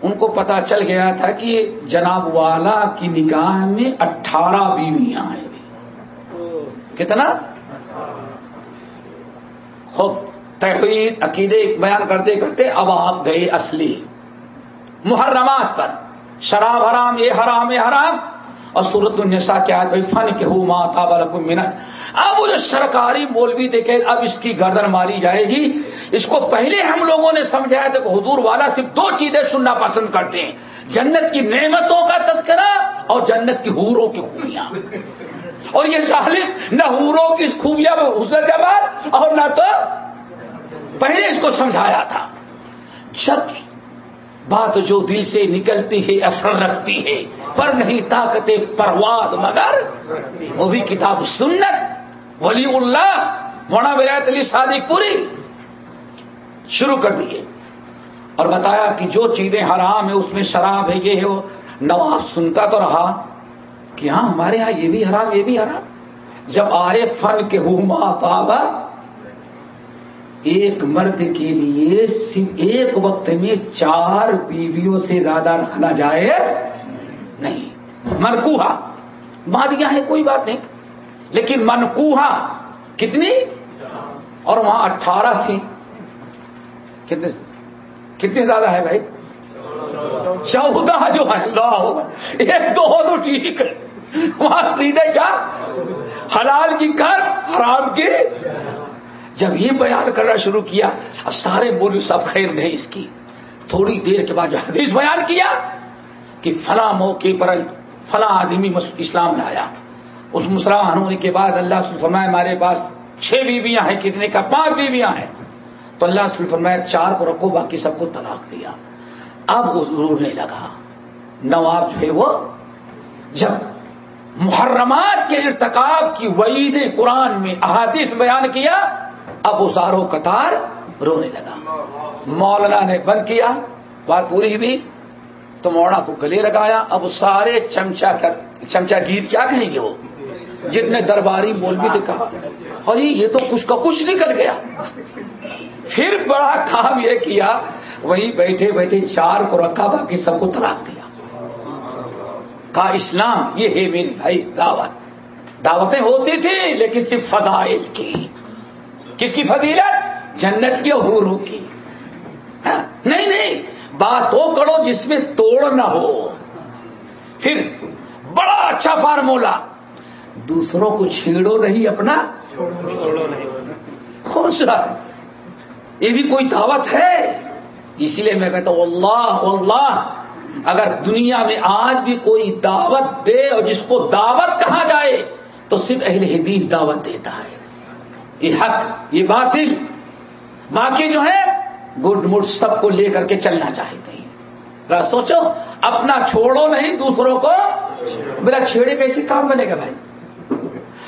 ان کو پتا چل گیا تھا کہ جناب والا کی نگاہ میں اٹھارہ بیویاں ہیں۔ کتنا؟ خوب تحریر عقیدے بیان کرتے کرتے اب آپ گئے اصلی محرمات پر۔ شراب حرام، یہ حرام یہ حرام۔ اور سورت النساء کیا کوئی فن کے ہو ماتا بالکل منت اب وہ جو سرکاری مولوی دیکھے اب اس کی گردن ماری جائے گی۔ اس کو پہلے ہم لوگوں نے سمجھایا تھا کہ حضور والا صرف دو چیزیں سننا پسند کرتے ہیں۔ جنت کی نعمتوں کا تذکرہ اور جنت کی حوروں کی خوبیاں۔ اور یہ ظالم نہ حوروں کی خوبیاں میں حسن جمال اور نہ تو پہلے اس کو سمجھایا تھا۔ جب بات جو دل سے نکلتی ہے، اثر رکھتی ہے، پر نہیں طاقت پرواد، مگر وہ بھی کتاب سنت۔ ولی اللہ مونا ولایت علی صادق پوری شروع کر دیے۔ اور بتایا کہ جو چیزیں حرام ہیں، اس میں شراب ہے، یہ ہے، وہ نواب سنتا تو رہا کہ ہاں ہمارے ہاں یہ بھی حرام، یہ بھی حرام۔ جب آئے فن کے ہوا تابا ایک مرد کے لیے صرف ایک وقت میں چار بیویوں سے زیادہ رکھنا جائے نہیں۔ منکوہا مادیاں ہیں کوئی بات نہیں۔ لیکن منکوہا کتنی؟ اور وہاں اٹھارہ تھی کتنے؟ کتنے زیادہ ہے بھائی؟ چودہ جو ہے۔ اللہ۔ ایک دو ہو تو ٹھیک۔ ہے وہاں سیدھے کیا؟ حلال کی کر حرام کی۔ جب یہ بیان کرنا شروع کیا، اب سارے بولو سب خیر نہیں اس کی۔ تھوڑی دیر کے بعد جو حدیث بیان کیا کہ فلاں موقع پر فلاں آدمی اسلام لایا اس مسلمان ہونے کے بعد اللہ سے فرمایا ہمارے پاس چھ بیویاں ہیں، کتنے کا؟ پانچ بیویاں ہیں۔ تو اللہ سے فرمایا چار کو رکھو، باقی سب کو طلاق دیا۔ اب وہ رونے لگا، نواب جو ہے وہ، جب محرمات کے ارتکاب کی وعید قرآن میں، احادیث بیان کیا اب وہ زارو قطار رونے لگا۔ مولانا نے بند کیا، بات پوری بھی تو موڑا کو گلے لگایا۔ اب سارے چمچا کر چمچا گیت کیا کہیں گے وہ؟ جتنے درباری بول بھی تھے کہا۔ اور یہ تو کچھ کا کچھ نکل گیا۔ پھر بڑا کام یہ کیا وہی بیٹھے بیٹھے چار کو رکھا باقی سب کو طلاق دیا۔ کہا، اسلام، یہ ہے میری بھائی، دعوت۔ دعوتیں ہوتی تھی لیکن صرف فضائل کی۔ کس کی فضیلت؟ جنت کی حوروں کی. ہاں؟ نہیں نہیں. بات وہ کرو جس میں توڑ نہ ہو. پھر بڑا اچھا فارمولا. دوسروں کو چھیڑو نہیں اپنا. کون سا یہ بھی کوئی دعوت ہے؟ اس لیے میں کہتا ہوں، اللہ اللہ. اگر دنیا میں آج بھی کوئی دعوت دے اور جس کو دعوت کہا جائے، تو صرف اہل حدیث دعوت دیتا ہے. یہ حق، یہ باطل۔ باقی جو ہے، گڈ مڈ سب کو لے کر کے چلنا چاہتے ہیں۔ سوچو، اپنا چھوڑو نہیں، دوسروں کو میرا چھیڑے کیسے کام بنے گا بھائی؟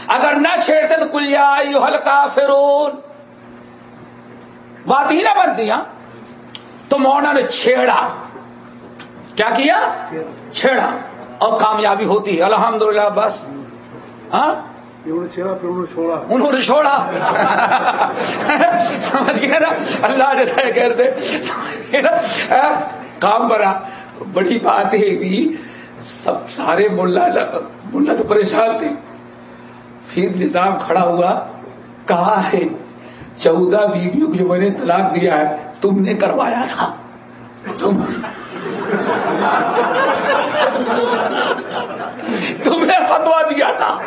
اگر نہ چھیڑتے تو کلیا ہلکا فرون بات ہی نہ بنتی ہاں؟ تو مونا نے چھیڑا۔ کیا کیا؟ چھیڑا۔ اور کامیابی ہوتی ہے۔ الحمدللہ، بس۔ ہاں؟ انہوں نے چھوڑا۔ سمجھ گئے نا؟ اللہ جیسا کہتے کام بنا بڑی بات ہے بھی، سب سارے ملا ملا تو پریشان تھے۔ پھر نظام کھڑا ہوا۔ کہا ہے، چودہ ویڈیو جو میں نے طلاق دیا ہے، تم نے کروایا تھا۔ تم تم نے فتوا دیا تھا۔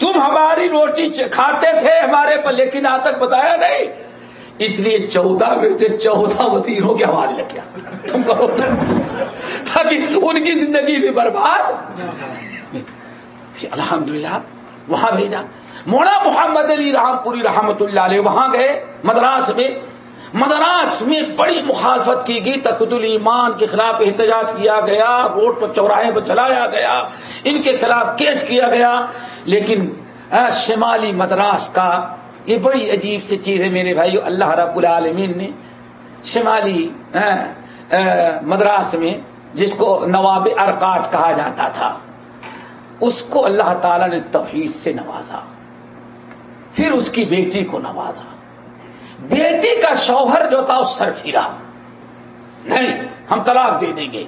تم ہماری روٹی کھاتے تھے ہمارے پر، لیکن آج تک بتایا نہیں۔ اس لیے چودہ میں سے چودہ وزیروں کے حوالے لگ گیا تم کرو تاکہ ان کی زندگی بھی برباد۔ الحمد للہ وہاں بھیجا۔ موڑا محمد علی رحم پوری رحمت اللہ علیہ وہاں گئے مدراس میں۔ مدراس میں بڑی مخالفت کی گئی تقد المان کے خلاف احتجاج کیا گیا، روڈ پر چوراہے پر چلایا گیا، ان کے خلاف کیس کیا گیا۔ لیکن ہاں، شمالی مدراس کا یہ بڑی عجیب سی چیز ہے میرے بھائی اللہ رب العالمین نے شمالی ہاں، مدراس میں جس کو نواب ارکاٹ کہا جاتا تھا، اس کو اللہ تعالی نے توحید سے نوازا، پھر اس کی بیٹی کو نوازا۔ بیٹی کا شوہر جو تھا، اس سر پھرا نہیں، ہم طلاق دے دیں گے۔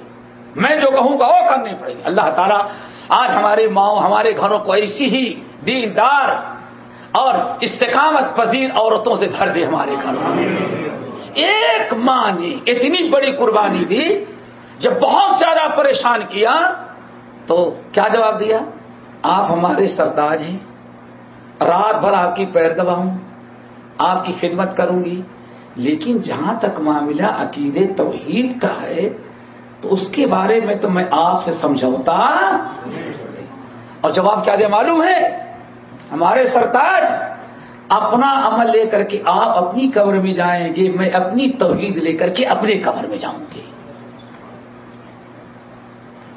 میں جو کہوں گا، وہ کرنی پڑے گی اللہ تعالیٰ آج ہمارے ماؤں، ہمارے گھروں کو ایسی ہی دیندار اور استقامت پذیر عورتوں سے بھر دے ہمارے گھروں ایک ماں نے اتنی بڑی قربانی دی، جب بہت زیادہ پریشان کیا، تو کیا جواب دیا؟ آپ ہمارے سرداج ہیں، رات بھر آپ کی پیر دباؤں، آپ کی خدمت کروں گی، لیکن جہاں تک معاملہ عقید توحید کا ہے تو اس کے بارے میں تو میں آپ سے سمجھوتا اور جواب کیا دیا معلوم ہے؟ ہمارے سرتاج اپنا عمل لے کر کے آپ اپنی قبر میں جائیں گے، میں اپنی توحید لے کر کے اپنے قبر میں جاؤں گی۔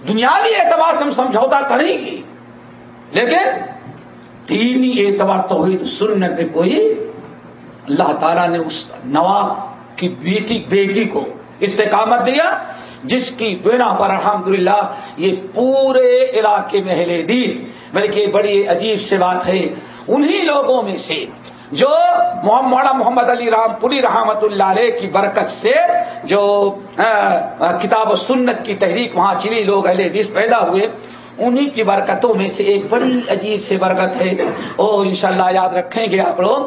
دنیاوی اعتبار سے ہم سمجھوتا کریں گے، لیکن دینی اعتبار توحید سننے میں کوئی اللہ تعالیٰ نے اس نواب کی بیٹی بیٹی کو استقامت دیا جس کی بنا پر الحمدللہ یہ پورے علاقے میں اہل حدیث، بلکہ بڑی عجیب سے بات ہے، انہی لوگوں میں سے جو محمد محمد علی رام پوری رحمت اللہ علیہ کی برکت سے جو کتاب و سنت کی تحریک وہاں چلی، لوگ اہل حدیث پیدا ہوئے، انہی کی برکتوں میں سے ایک بڑی عجیب سے برکت ہے۔ اور انشاءاللہ یاد رکھیں گے آپ لوگ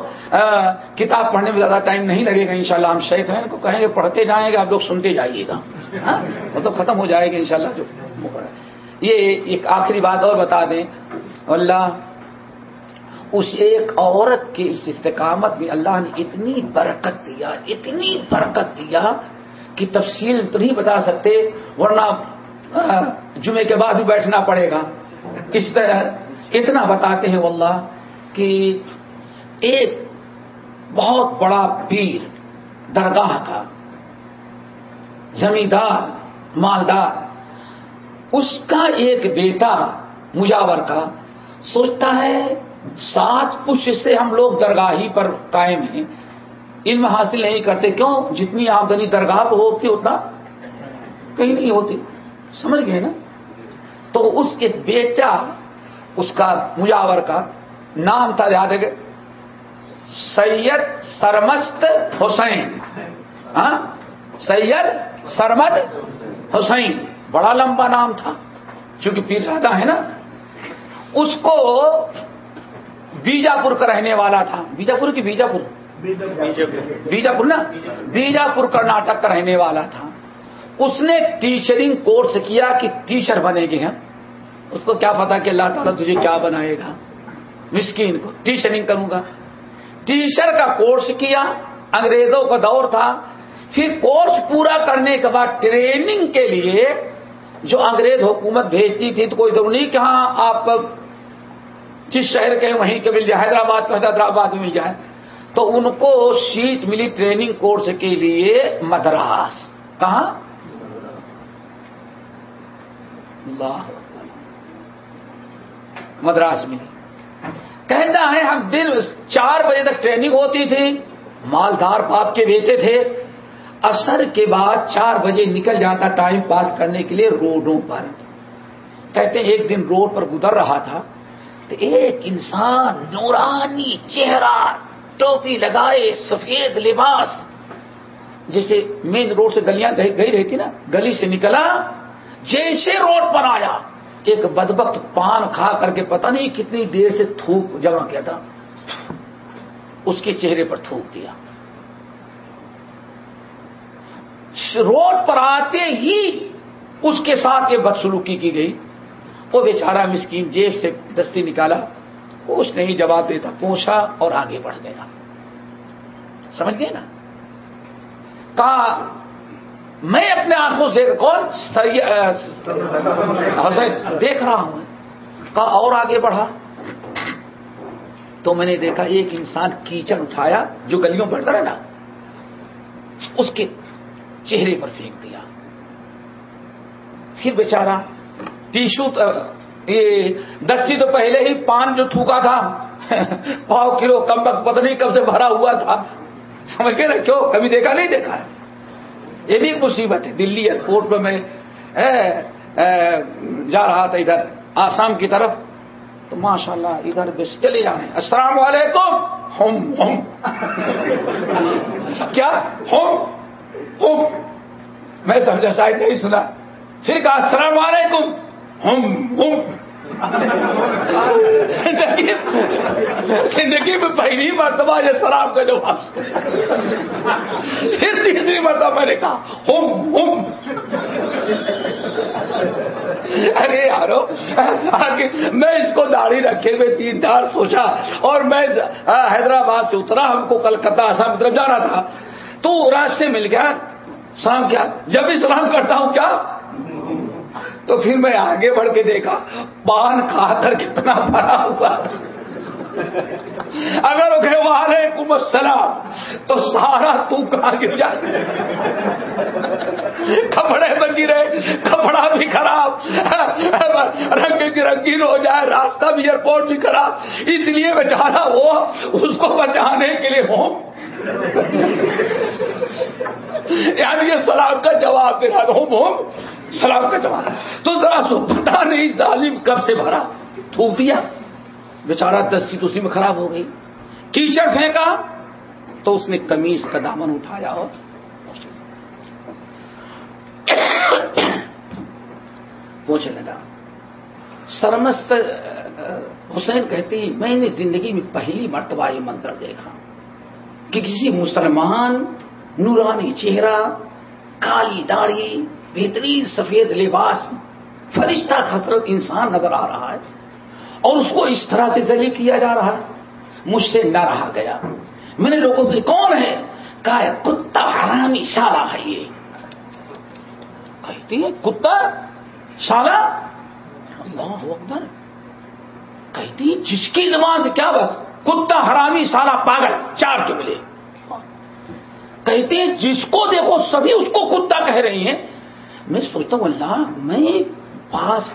کتاب پڑھنے میں زیادہ ٹائم نہیں لگے گا انشاءاللہ، ہم شیخ ہیں، ان کو کہیں گے پڑھتے جائیں گے، آپ لوگ سنتے جائیے گا۔ ہاں؟ وہ تو ختم ہو جائے گا انشاءاللہ جو یہ ایک آخری بات اور بتا دیں۔ اللہ، اس ایک عورت کے اس استقامت میں اللہ نے اتنی برکت دیا، اتنی برکت دیا کہ تفصیل تو نہیں بتا سکتے، ورنہ جمعے کے بعد بھی بیٹھنا پڑے گا۔ اس طرح؟ اتنا بتاتے ہیں واللہ کہ ایک بہت بڑا پیر درگاہ کا زمیندار، مالدار۔ اس کا ایک بیٹا مجاور کا سوچتا ہے سات پش سے ہم لوگ درگاہی پر قائم ہیں۔ علم حاصل نہیں کرتے، کیوں؟ جتنی آمدنی درگاہ پہ ہوتی، اتنا کہیں نہیں ہوتی۔ سمجھ گئے نا؟ تو اس کے بیٹا، اس کا مجاور کا نام تھا، یاد ہے سید سرمست حسین۔ ہاں؟ سید سرمد حسین، بڑا لمبا نام تھا، چونکہ پیر زیادہ ہے نا، اس کو بیجاپور کا رہنے والا تھا۔ بیجاپور کی بیجاپور؟ بیجاپور نا؟ بیجاپور، کرناٹک کا رہنے والا تھا۔ اس نے ٹیچرنگ کورس کیا کہ ٹیچر بنے گے ہم۔ اس کو کیا پتا کہ اللہ تعالیٰ تجھے کیا بنائے گا۔ مسکین کو ٹیچرنگ کروں گا۔ ٹیچر کا کورس کیا، انگریزوں کا دور تھا۔ پھر کورس پورا کرنے کے بعد ٹریننگ کے لیے جو انگریز حکومت بھیجتی تھی تو کوئی ضرور نہیں کہ ہاں آپ جس شہر کے وہیں کے مل جائے حیدرآباد کے حیدرآباد میں مل جائے تو ان کو سیٹ ملی ٹریننگ کورس کے لیے مدراس۔ کہاں؟ اللہ۔ مدراس ملی۔ کہتا ہے ہم دن چار بجے تک ٹریننگ ہوتی تھی مالدار باپ کے بیٹے تھے۔ اثر کے بعد چار بجے نکل جاتا ٹائم پاس کرنے کے لیے روڈوں پر۔ کہتے ہیں ایک دن روڈ پر گزر رہا تھا تو ایک انسان نورانی چہرہ ٹوپی لگائے، سفید لباس، جیسے مین روڈ سے گلیاں گئی رہتی نا، گلی سے نکلا، جیسے روڈ پر آیا۔ ایک بدبخت پان کھا کر کے پتہ نہیں کتنی دیر سے تھوک جمع کیا تھا۔ اس کے چہرے پر تھوک دیا۔ روڈ پر آتے ہی اس کے ساتھ یہ بدسلوکی کی گئی۔ وہ بیچارہ مسکین جیب سے دستی نکالا کچھ نہیں جواب دیتا، پوچھا اور آگے بڑھ گیا۔ سمجھ گئے نا؟ کہا، میں اپنے آنکھوں سے کون؟ حسین، دیکھ رہا ہوں کہا، اور آگے بڑھا۔ تو میں نے دیکھا، ایک انسان کیچڑ اٹھایا جو گلیوں پڑتا رہا نا اس کے چہرے پر پھینک دیا۔ پھر بیچارہ ٹیشو یہ دسی تو پہلے ہی پان جو تھوکا تھا، پاؤ کلو کم وقت پتہ نہیں کب سے بھرا ہوا تھا۔ سمجھ گئے نا کیوں؟ کبھی دیکھا نہیں دیکھا ہے۔ یہ بھی ایک مصیبت ہے۔ دلی ایئرپورٹ پہ میں جا رہا تھا ادھر آسام کی طرف۔ تو ماشاء اللہ ادھر بس چلے جا رہے ہیں۔ السلام علیکم۔ ہوم ہوم کیا؟ ہوم ہوم میں سمجھا شاید نہیں سنا۔ پھر کہا السلام علیکم۔ ہوم ہوم زندگی میں پہلی مرتبہ یہ شراب کا جواب۔ پھر تیسری مرتبہ میں نے کہا ہوم ہوم ارے یارو میں اس کو داڑھی رکھے ہوئے تین دار سوچا اور میں حیدرآباد سے اترا، ہم کو کلکتہ آسام طرف جانا تھا۔ تو راستے مل گیا۔ سلام کیا؟ جب بھی سلام کرتا ہوں، کیا؟ تو پھر میں آگے بڑھ کے دیکھا پان کھا کر کتنا بھرا ہوا تھا۔ اگر کہ وعلیکم السلام، تو سارا تو کہاں گر جائے کپڑے بن گرے، کپڑا بھی خراب۔ رنگ کی ہو جائے، راستہ بھی ایئرپورٹ بھی خراب۔ اس لیے بیچارا وہ، اس کو بچانے کے لیے ہوں یعنی یہ سلام کا جواب دے رہا ہوم ہوم سلام کا جواب۔ تو ذرا سو پتا نہیں ظالم کب سے بھرا۔ تھوک دیا۔ بیچارہ دستی تو اسی میں خراب ہو گئی۔ کیچڑ پھینکا۔ تو اس نے کمیز کا دامن اٹھایا اور پوچھنے لگا۔ سرمست حسین کہتے ہیں میں نے زندگی میں پہلی مرتبہ یہ منظر دیکھا۔ کہ کسی مسلمان نورانی چہرہ، کالی داڑھی، بہترین سفید لباس، فرشتہ خسرت انسان نظر آ رہا ہے اور اس کو اس طرح سے ذلیل کیا جا رہا ہے۔ مجھ سے نہ رہا گیا۔ میں نے لوگوں سے کون ہے؟ کہا کتا حرامی شالا ہے یہ۔ کہتی ہے، کتا شالا اللہ اکبر۔ کہتی ہے، جس کی زبان سے کیا بس؟ کتا حرامی سالا پاگل، چار جملے۔ کہتے ہیں جس کو دیکھو سبھی اس کو کتا کہہ رہی ہیں۔ میں سوچتا ہوں، اللہ، میں پاس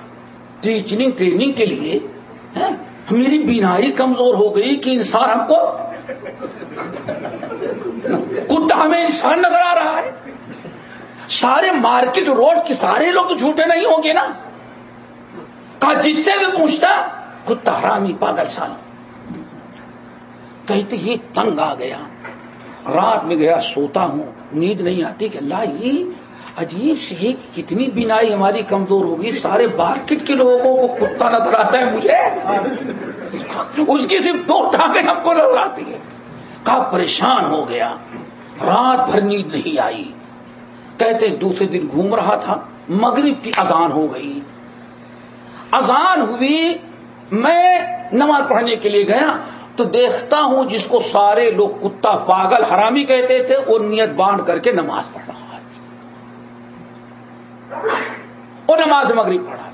ٹیچنگ، ٹریننگ کے لیے میری بینائی کمزور ہو گئی کہ انسان ہم کو کتا ہمیں انسان نظر آ رہا ہے۔ سارے مارکیٹ روڈ کے سارے لوگ تو جھوٹے نہیں ہوں گے نا؟ کہا جس سے بھی پوچھتا، کتا حرامی، پاگل سال کہتے یہ تنگ آ گیا۔ رات میں گیا، سوتا ہوں، نیند نہیں آتی کہ اللہ، یہ عجیب سے ہے کہ کتنی بینائی ہماری کمزور ہوگی، سارے مارکیٹ کے لوگوں کو کتا نظر آتا ہے مجھے۔ اس کی صرف دو ٹانگیں ہم کو نظر آتی ہے کہا، پریشان ہو گیا۔ رات بھر نیند نہیں آئی۔ کہتے، دوسرے دن گھوم رہا تھا۔ مغرب کی اذان ہو گئی۔ اذان ہوئی، میں نماز پڑھنے کے لیے گیا۔ تو دیکھتا ہوں جس کو سارے لوگ کتا پاگل حرامی کہتے تھے، وہ نیت باندھ کر کے نماز پڑھ رہا ہے۔ وہ نماز مغرب پڑھا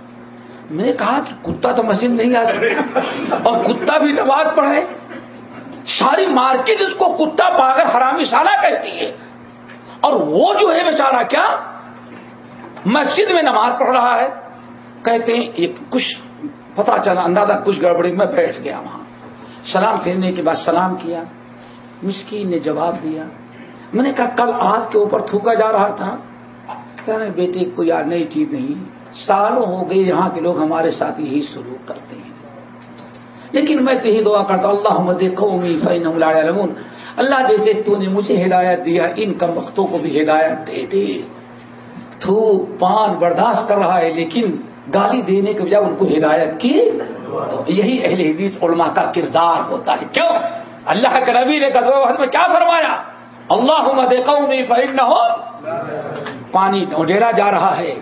میں نے کہا کہ کتا تو مسجد نہیں آ سکتا۔ اور کتا بھی نماز پڑھے۔ ساری مارکیٹ اس کو کتا پاگل حرامی سالہ کہتی ہے۔ اور وہ جو ہے بیچارہ کیا؟ مسجد میں نماز پڑھ رہا ہے۔ کہتے ہیں، یہ کچھ پتا چلا، اندازہ کچھ گڑبڑی میں بیٹھ گیا وہاں۔ سلام پھیرنے کے بعد سلام کیا۔ مسکین نے جواب دیا۔ میں نے کہا، کل آگ کے اوپر تھوکا جا رہا تھا۔ کہہ رہے بیٹے، کوئی یار نئی چیز نہیں۔ سالوں ہو گئے، یہاں کے لوگ ہمارے ساتھ یہی سلوک کرتے ہیں۔ لیکن میں تو یہی دعا کرتا اللہ محمد قومی فین لمون اللہ جیسے تو نے مجھے ہدایت دیا، ان کم وقتوں کو بھی ہدایت دے دے۔ تو پان برداشت کر رہا ہے، لیکن گالی دینے کے بجائے ان کو ہدایت کی یہی اہل حدیث علماء کا کردار ہوتا ہے۔ کیوں؟ اللہ کے نبی نے میں کیا فرمایا؟ اللہ مد قومی نہ ہو پانی ڈیرا جا رہا ہے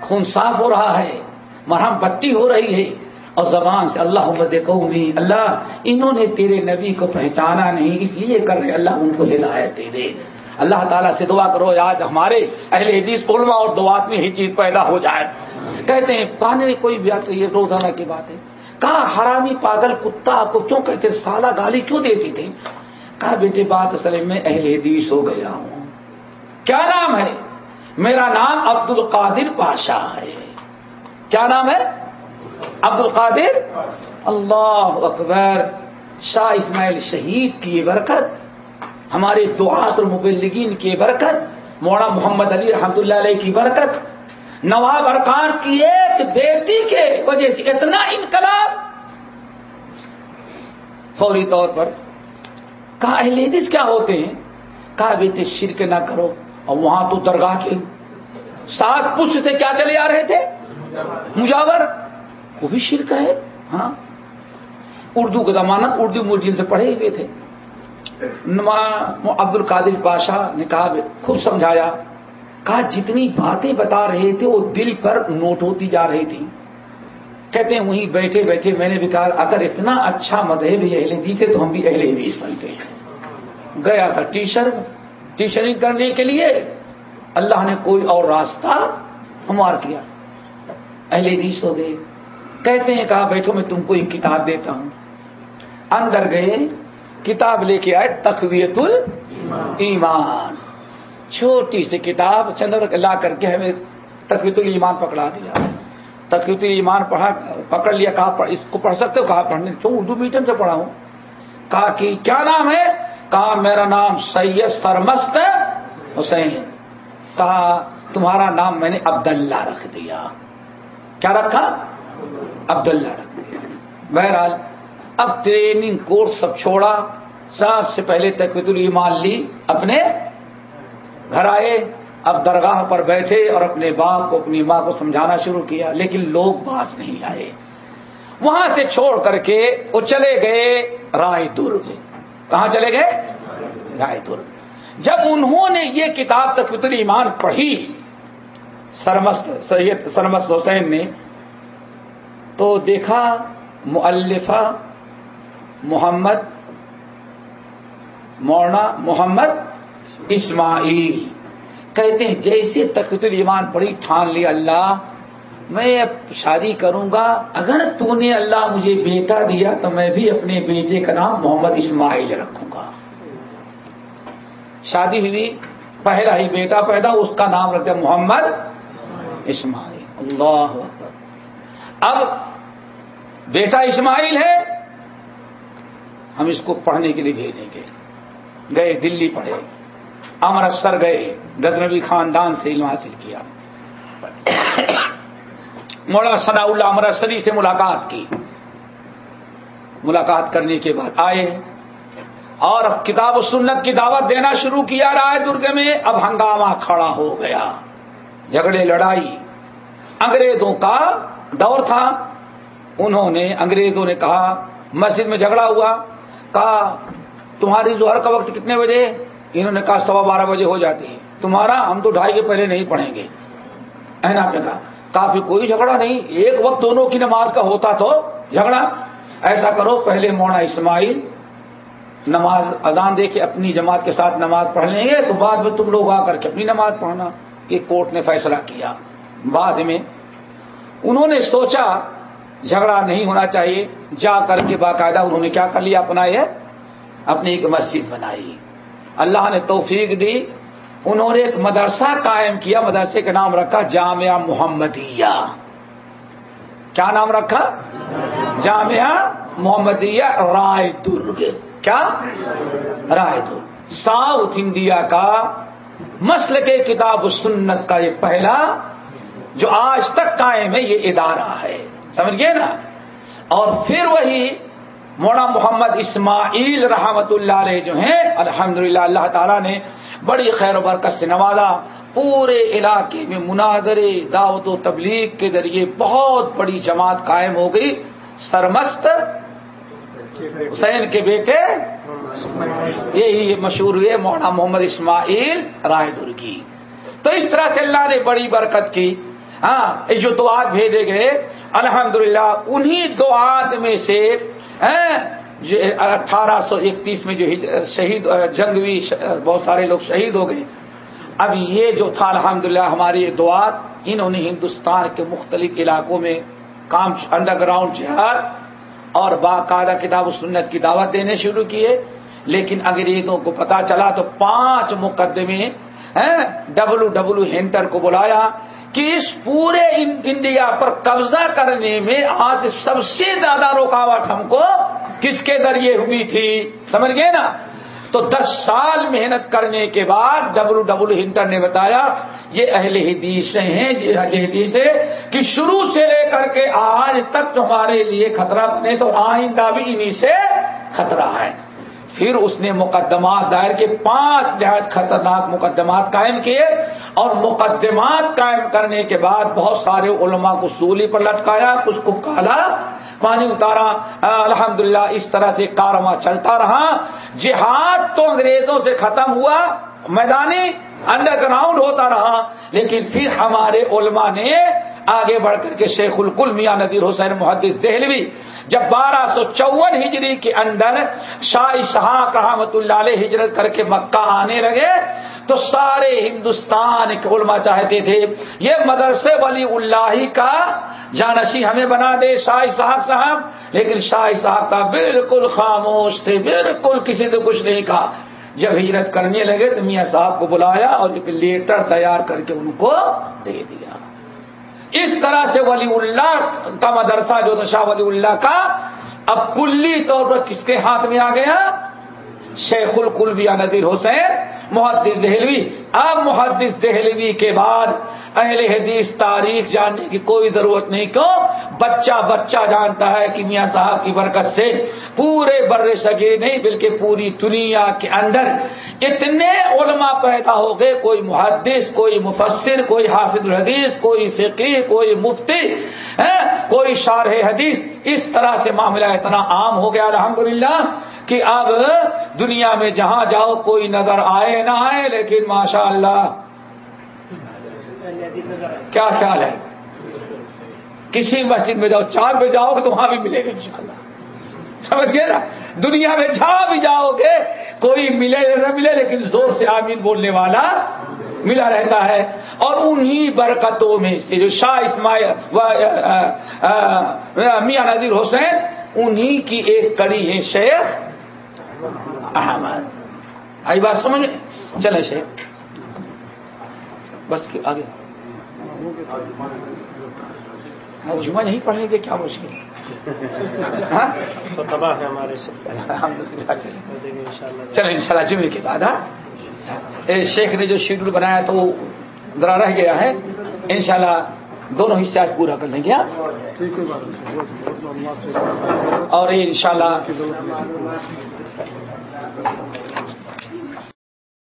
خون صاف ہو رہا ہے، مرہم پٹی ہو رہی ہے۔ اور زبان سے اللہ مد قومی، اللہ، انہوں نے تیرے نبی کو پہچانا نہیں، اس لیے کر رہے اللہ ان کو ہدایت دے دے۔ اللہ تعالیٰ سے دعا کرو، آج ہمارے اہل حدیث، علماء اور دعات میں ہی چیز پیدا ہو جائے۔ کہتے ہیں، پانے کوئی بھی آتے یہ روزانہ کی بات ہے۔ کہا حرامی پاگل کتا آپ کو کیوں کہتے سالہ گالی کیوں دیتی تھی؟ کہا، بیٹے، بات اصل میں اہل حدیث ہو گیا ہوں۔ کیا نام ہے؟ میرا نام عبد القادر پاشا ہے۔ کیا نام ہے؟ عبد القادر اللہ اکبر۔ شاہ اسماعیل شہید کی برکت۔ ہمارے دعات اور مبلگین کی برکت۔ موڑا محمد علی رحمت اللہ علیہ کی برکت۔ نواب ارکان کی ایک بیٹی کے وجہ سے اتنا انقلاب۔ فوری طور پر کہا، اہل حدیث کیا ہوتے ہیں؟ کہا بیٹے شرک نہ کرو، اور وہاں تو درگاہ کے سات پش سے کیا چلے آ رہے تھے؟ مجاور۔ وہ بھی شرک ہے؟ ہاں۔ اردو کا ضمانت اردو مرجن سے پڑھے ہوئے تھے۔ عبد القادر بادشاہ نے کہا خوب سمجھایا۔ کہا جتنی باتیں بتا رہے تھے وہ دل پر نوٹ ہوتی جا رہی تھی۔ کہتے ہیں وہیں بیٹھے بیٹھے میں نے بھی کہا اگر اتنا اچھا مذہب ہی اہل حدیث ہے تو ہم بھی اہل حدیث بنتے ہیں۔ گیا تھا ٹیچر، ٹیچرنگ کرنے کے لیے اللہ نے کوئی اور راستہ ہمار کیا۔ اہل حدیث ہو گئے۔ کہتے ہیں کہا بیٹھو میں تم کو ایک کتاب دیتا ہوں۔ اندر گئے، کتاب لے کے آئے تقویت ایمان چھوٹی سی کتاب چندر لا کر کے ہمیں تقویت المان پکڑا دیا تقویت ایمان پڑھا پکڑ لیا، کہا اس کو پڑھ سکتے ہو؟ کہا پڑھنے کیوں اردو میڈیم سے پڑھا ہوں؟ کہا کہ کیا نام ہے؟ کہا میرا نام سید سرمست حسین۔ کہا تمہارا نام میں نے عبداللہ رکھ دیا۔ کیا رکھا؟ عبداللہ رکھ دیا۔ بہرحال، اب ٹریننگ کورس سب چھوڑا۔ سب سے پہلے تقویت المان لی اپنے گھر آئے، اب درگاہ پر بیٹھے اور اپنے باپ کو، اپنی ماں کو سمجھانا شروع کیا، لیکن لوگ پاس نہیں آئے۔ وہاں سے چھوڑ کر کے وہ چلے گئے رائے درگ کہاں چلے گئے؟ رائے درگ جب انہوں نے یہ کتاب تقویت المان پڑھی، سرمست، سید، سرمست حسین نے تو دیکھا مؤلفہ محمد، مولانا محمد اسماعیل کہتے ہیں، جیسے تقت المان پڑھی ٹھان لی اللہ، میں اب شادی کروں گا، اگر تو نے اللہ مجھے بیٹا دیا، تو میں بھی اپنے بیٹے کا نام محمد اسماعیل رکھوں گا۔ شادی ہوئی، پہلا ہی بیٹا پیدا، اس کا نام رکھتے محمد اسماعیل۔ اللہ اب بیٹا اسماعیل ہے، ہم اس کو پڑھنے کے لیے بھیجیں گے۔ گئے، دلی پڑھے۔ امرتسر گئے۔ گزنبی خاندان سے علم حاصل کیا۔ مولا ثنا اللہ امرتسری سے ملاقات کی۔ ملاقات کرنے کے بعد آئے۔ اور کتاب و سنت کی دعوت دینا شروع کیا۔ رائے درگ میں اب ہنگامہ کھڑا ہو گیا۔ جھگڑے لڑائی۔ انگریزوں کا دور تھا۔ انہوں نے انگریزوں نے کہا، مسجد میں جھگڑا ہوا۔ کہا، تمہاری ظہر کا وقت کتنے بجے؟ انہوں نے کہا سوا بارہ بجے ہو جاتی ہے تمہارا ہم تو ڈھائی کے پہلے نہیں پڑھیں گے۔ آپ نے کہا؟ کافی کوئی جھگڑا نہیں۔ ایک وقت دونوں کی نماز کا ہوتا تو جھگڑا۔ ایسا کرو، پہلے مونا اسماعیل نماز اذان دے کے اپنی جماعت کے ساتھ نماز پڑھ لیں گے، تو بعد میں تم لوگ آ کر کے اپنی نماز پڑھنا۔ کہ کورٹ نے فیصلہ کیا۔ بعد میں انہوں نے سوچا، جھگڑا نہیں ہونا چاہیے۔ جا کر کے باقاعدہ انہوں نے کیا کر لیا؟ اپنا یہ، اپنی ایک مسجد بنائی۔ اللہ نے توفیق دی، انہوں نے ایک مدرسہ قائم کیا، مدرسے کا نام رکھا جامعہ محمدیہ۔ کیا نام رکھا؟ جامعہ محمدیہ رائے درگ کیا؟ رائے درگ ساؤتھ انڈیا کا مسل کے کتاب و سنت کا یہ پہلا، جو آج تک قائم ہے، یہ ادارہ ہے۔ سمجھ گئے نا؟ اور پھر وہی مونا محمد اسماعیل رحمت اللہ علیہ جو ہیں، الحمدللہ اللہ تعالیٰ نے بڑی خیر و برکت سے نوازا۔ پورے علاقے میں مناظرے، دعوت و تبلیغ کے ذریعے بہت بڑی جماعت قائم ہو گئی۔ سرمست حسین کے بیٹے، یہی مشہور ہوئے مولانا محمد اسماعیل رائے درگی۔ تو اس طرح سے اللہ نے بڑی برکت کی۔ ہاں جو دعات بھیجے گئے، الحمدللہ، انہی دعات میں سے اٹھارہ سو اکتیس میں جو شہید جنگ ہوئی بہت سارے لوگ شہید ہو گئے۔ اب یہ جو تھا، الحمدللہ، ہماری دعات انہوں نے ہندوستان کے مختلف علاقوں میں کام انڈر گراؤنڈ جہاد اور باقاعدہ کتاب و سنت کی دعوت دینے شروع کیے۔ لیکن انگریزوں کو پتا چلا تو پانچ مقدمے ڈبلو ڈبلو ہینٹر کو بلایا۔ کہ اس پورے انڈیا پر قبضہ کرنے میں آج سب سے زیادہ رکاوٹ ہم کو کس کے ذریعے ہوئی تھی؟ سمجھ گئے نا؟ تو دس سال محنت کرنے کے بعد ڈبلو ڈبلو ہنٹر نے بتایا، یہ اہل حدیث ہیں اہل حدیث کہ شروع سے لے کر کے آج تک تمہارے لیے خطرہ بنے تو آئندہ بھی انہیں سے خطرہ ہے۔ پھر اس نے مقدمات دائر کے پانچ نہایت خطرناک مقدمات قائم کیے اور مقدمات قائم کرنے کے بعد بہت سارے علماء کو سولی پر لٹکایا، کچھ کو کالا۔ پانی اتارا الحمدللہ اس طرح سے کارواں چلتا رہا۔ جہاد تو انگریزوں سے ختم ہوا، میدانی انڈر گراؤنڈ ہوتا رہا، لیکن پھر ہمارے علماء نے آگے بڑھ کر کے شیخ الکل میاں نذیر حسین محدث دہلوی، جب بارہ سو چون ہجری کے اندر شاہ شاہ رحمت اللہ علیہ ہجرت کر کے مکہ آنے لگے، تو سارے ہندوستان کے علماء چاہتے تھے، یہ مدرسے ولی اللہ کا جانشی ہمیں بنا دے شاہ صاحب صاحب۔ لیکن شاہ صاحب صاحب بالکل خاموش تھے، بالکل کسی نے کچھ نہیں کہا۔ جب ہجرت کرنے لگے تو میاں صاحب کو بلایا اور ایک لیٹر تیار کر کے ان کو دے دیا۔ اس طرح سے ولی اللہ کا مدرسہ جو تھا، شاہ ولی اللہ کا، اب کلی طور پر کس کے ہاتھ میں آ گیا؟ شیخ القلبیا ندیر حسین محدث دہلوی۔ اب محدث دہلوی کے بعد اہل حدیث تاریخ جاننے کی کوئی ضرورت نہیں، کیوں؟ بچہ بچہ جانتا ہے کہ میاں صاحب کی برکت سے پورے بر سگے نہیں، بلکہ پوری دنیا کے اندر اتنے علماء پیدا ہو گئے، کوئی محدث، کوئی مفسر، کوئی حافظ الحدیث، کوئی فقیر کوئی مفتی کوئی شارح حدیث۔ اس طرح سے معاملہ اتنا عام ہو گیا، الحمدللہ۔ کہ اب دنیا میں جہاں جاؤ کوئی نظر آئے نہ آئے، لیکن ماشاء اللہ کیا خیال ہے؟ کسی مسجد میں جاؤ، چار بجے جاؤ گے تو وہاں بھی ملے گا انشاءاللہ۔ سمجھ گئے نا؟ دنیا میں جہاں بھی جاؤ گے، کوئی ملے نہ ملے، لیکن زور سے آمین بولنے والا ملا رہتا ہے۔ اور انہی برکتوں میں سے جو شاہ اسماعیل میاں نذیر حسین، انہی کی ایک کڑی ہے شیخ احمد۔ آئی بات سمجھ چلے شیخ۔ بس آگے۔ جمعہ نہیں پڑھیں گے کیا مشکل ہاں؟ تباہ ہے ہمارے چلو ان شاء اللہ جمعے کے بعد ہاں؟ شیخ نے جو شیڈول بنایا تو وہ ذرا رہ گیا ہے۔ انشاءاللہ دونوں حصے آج پورا کر لیں گے اور یہ انشاءاللہ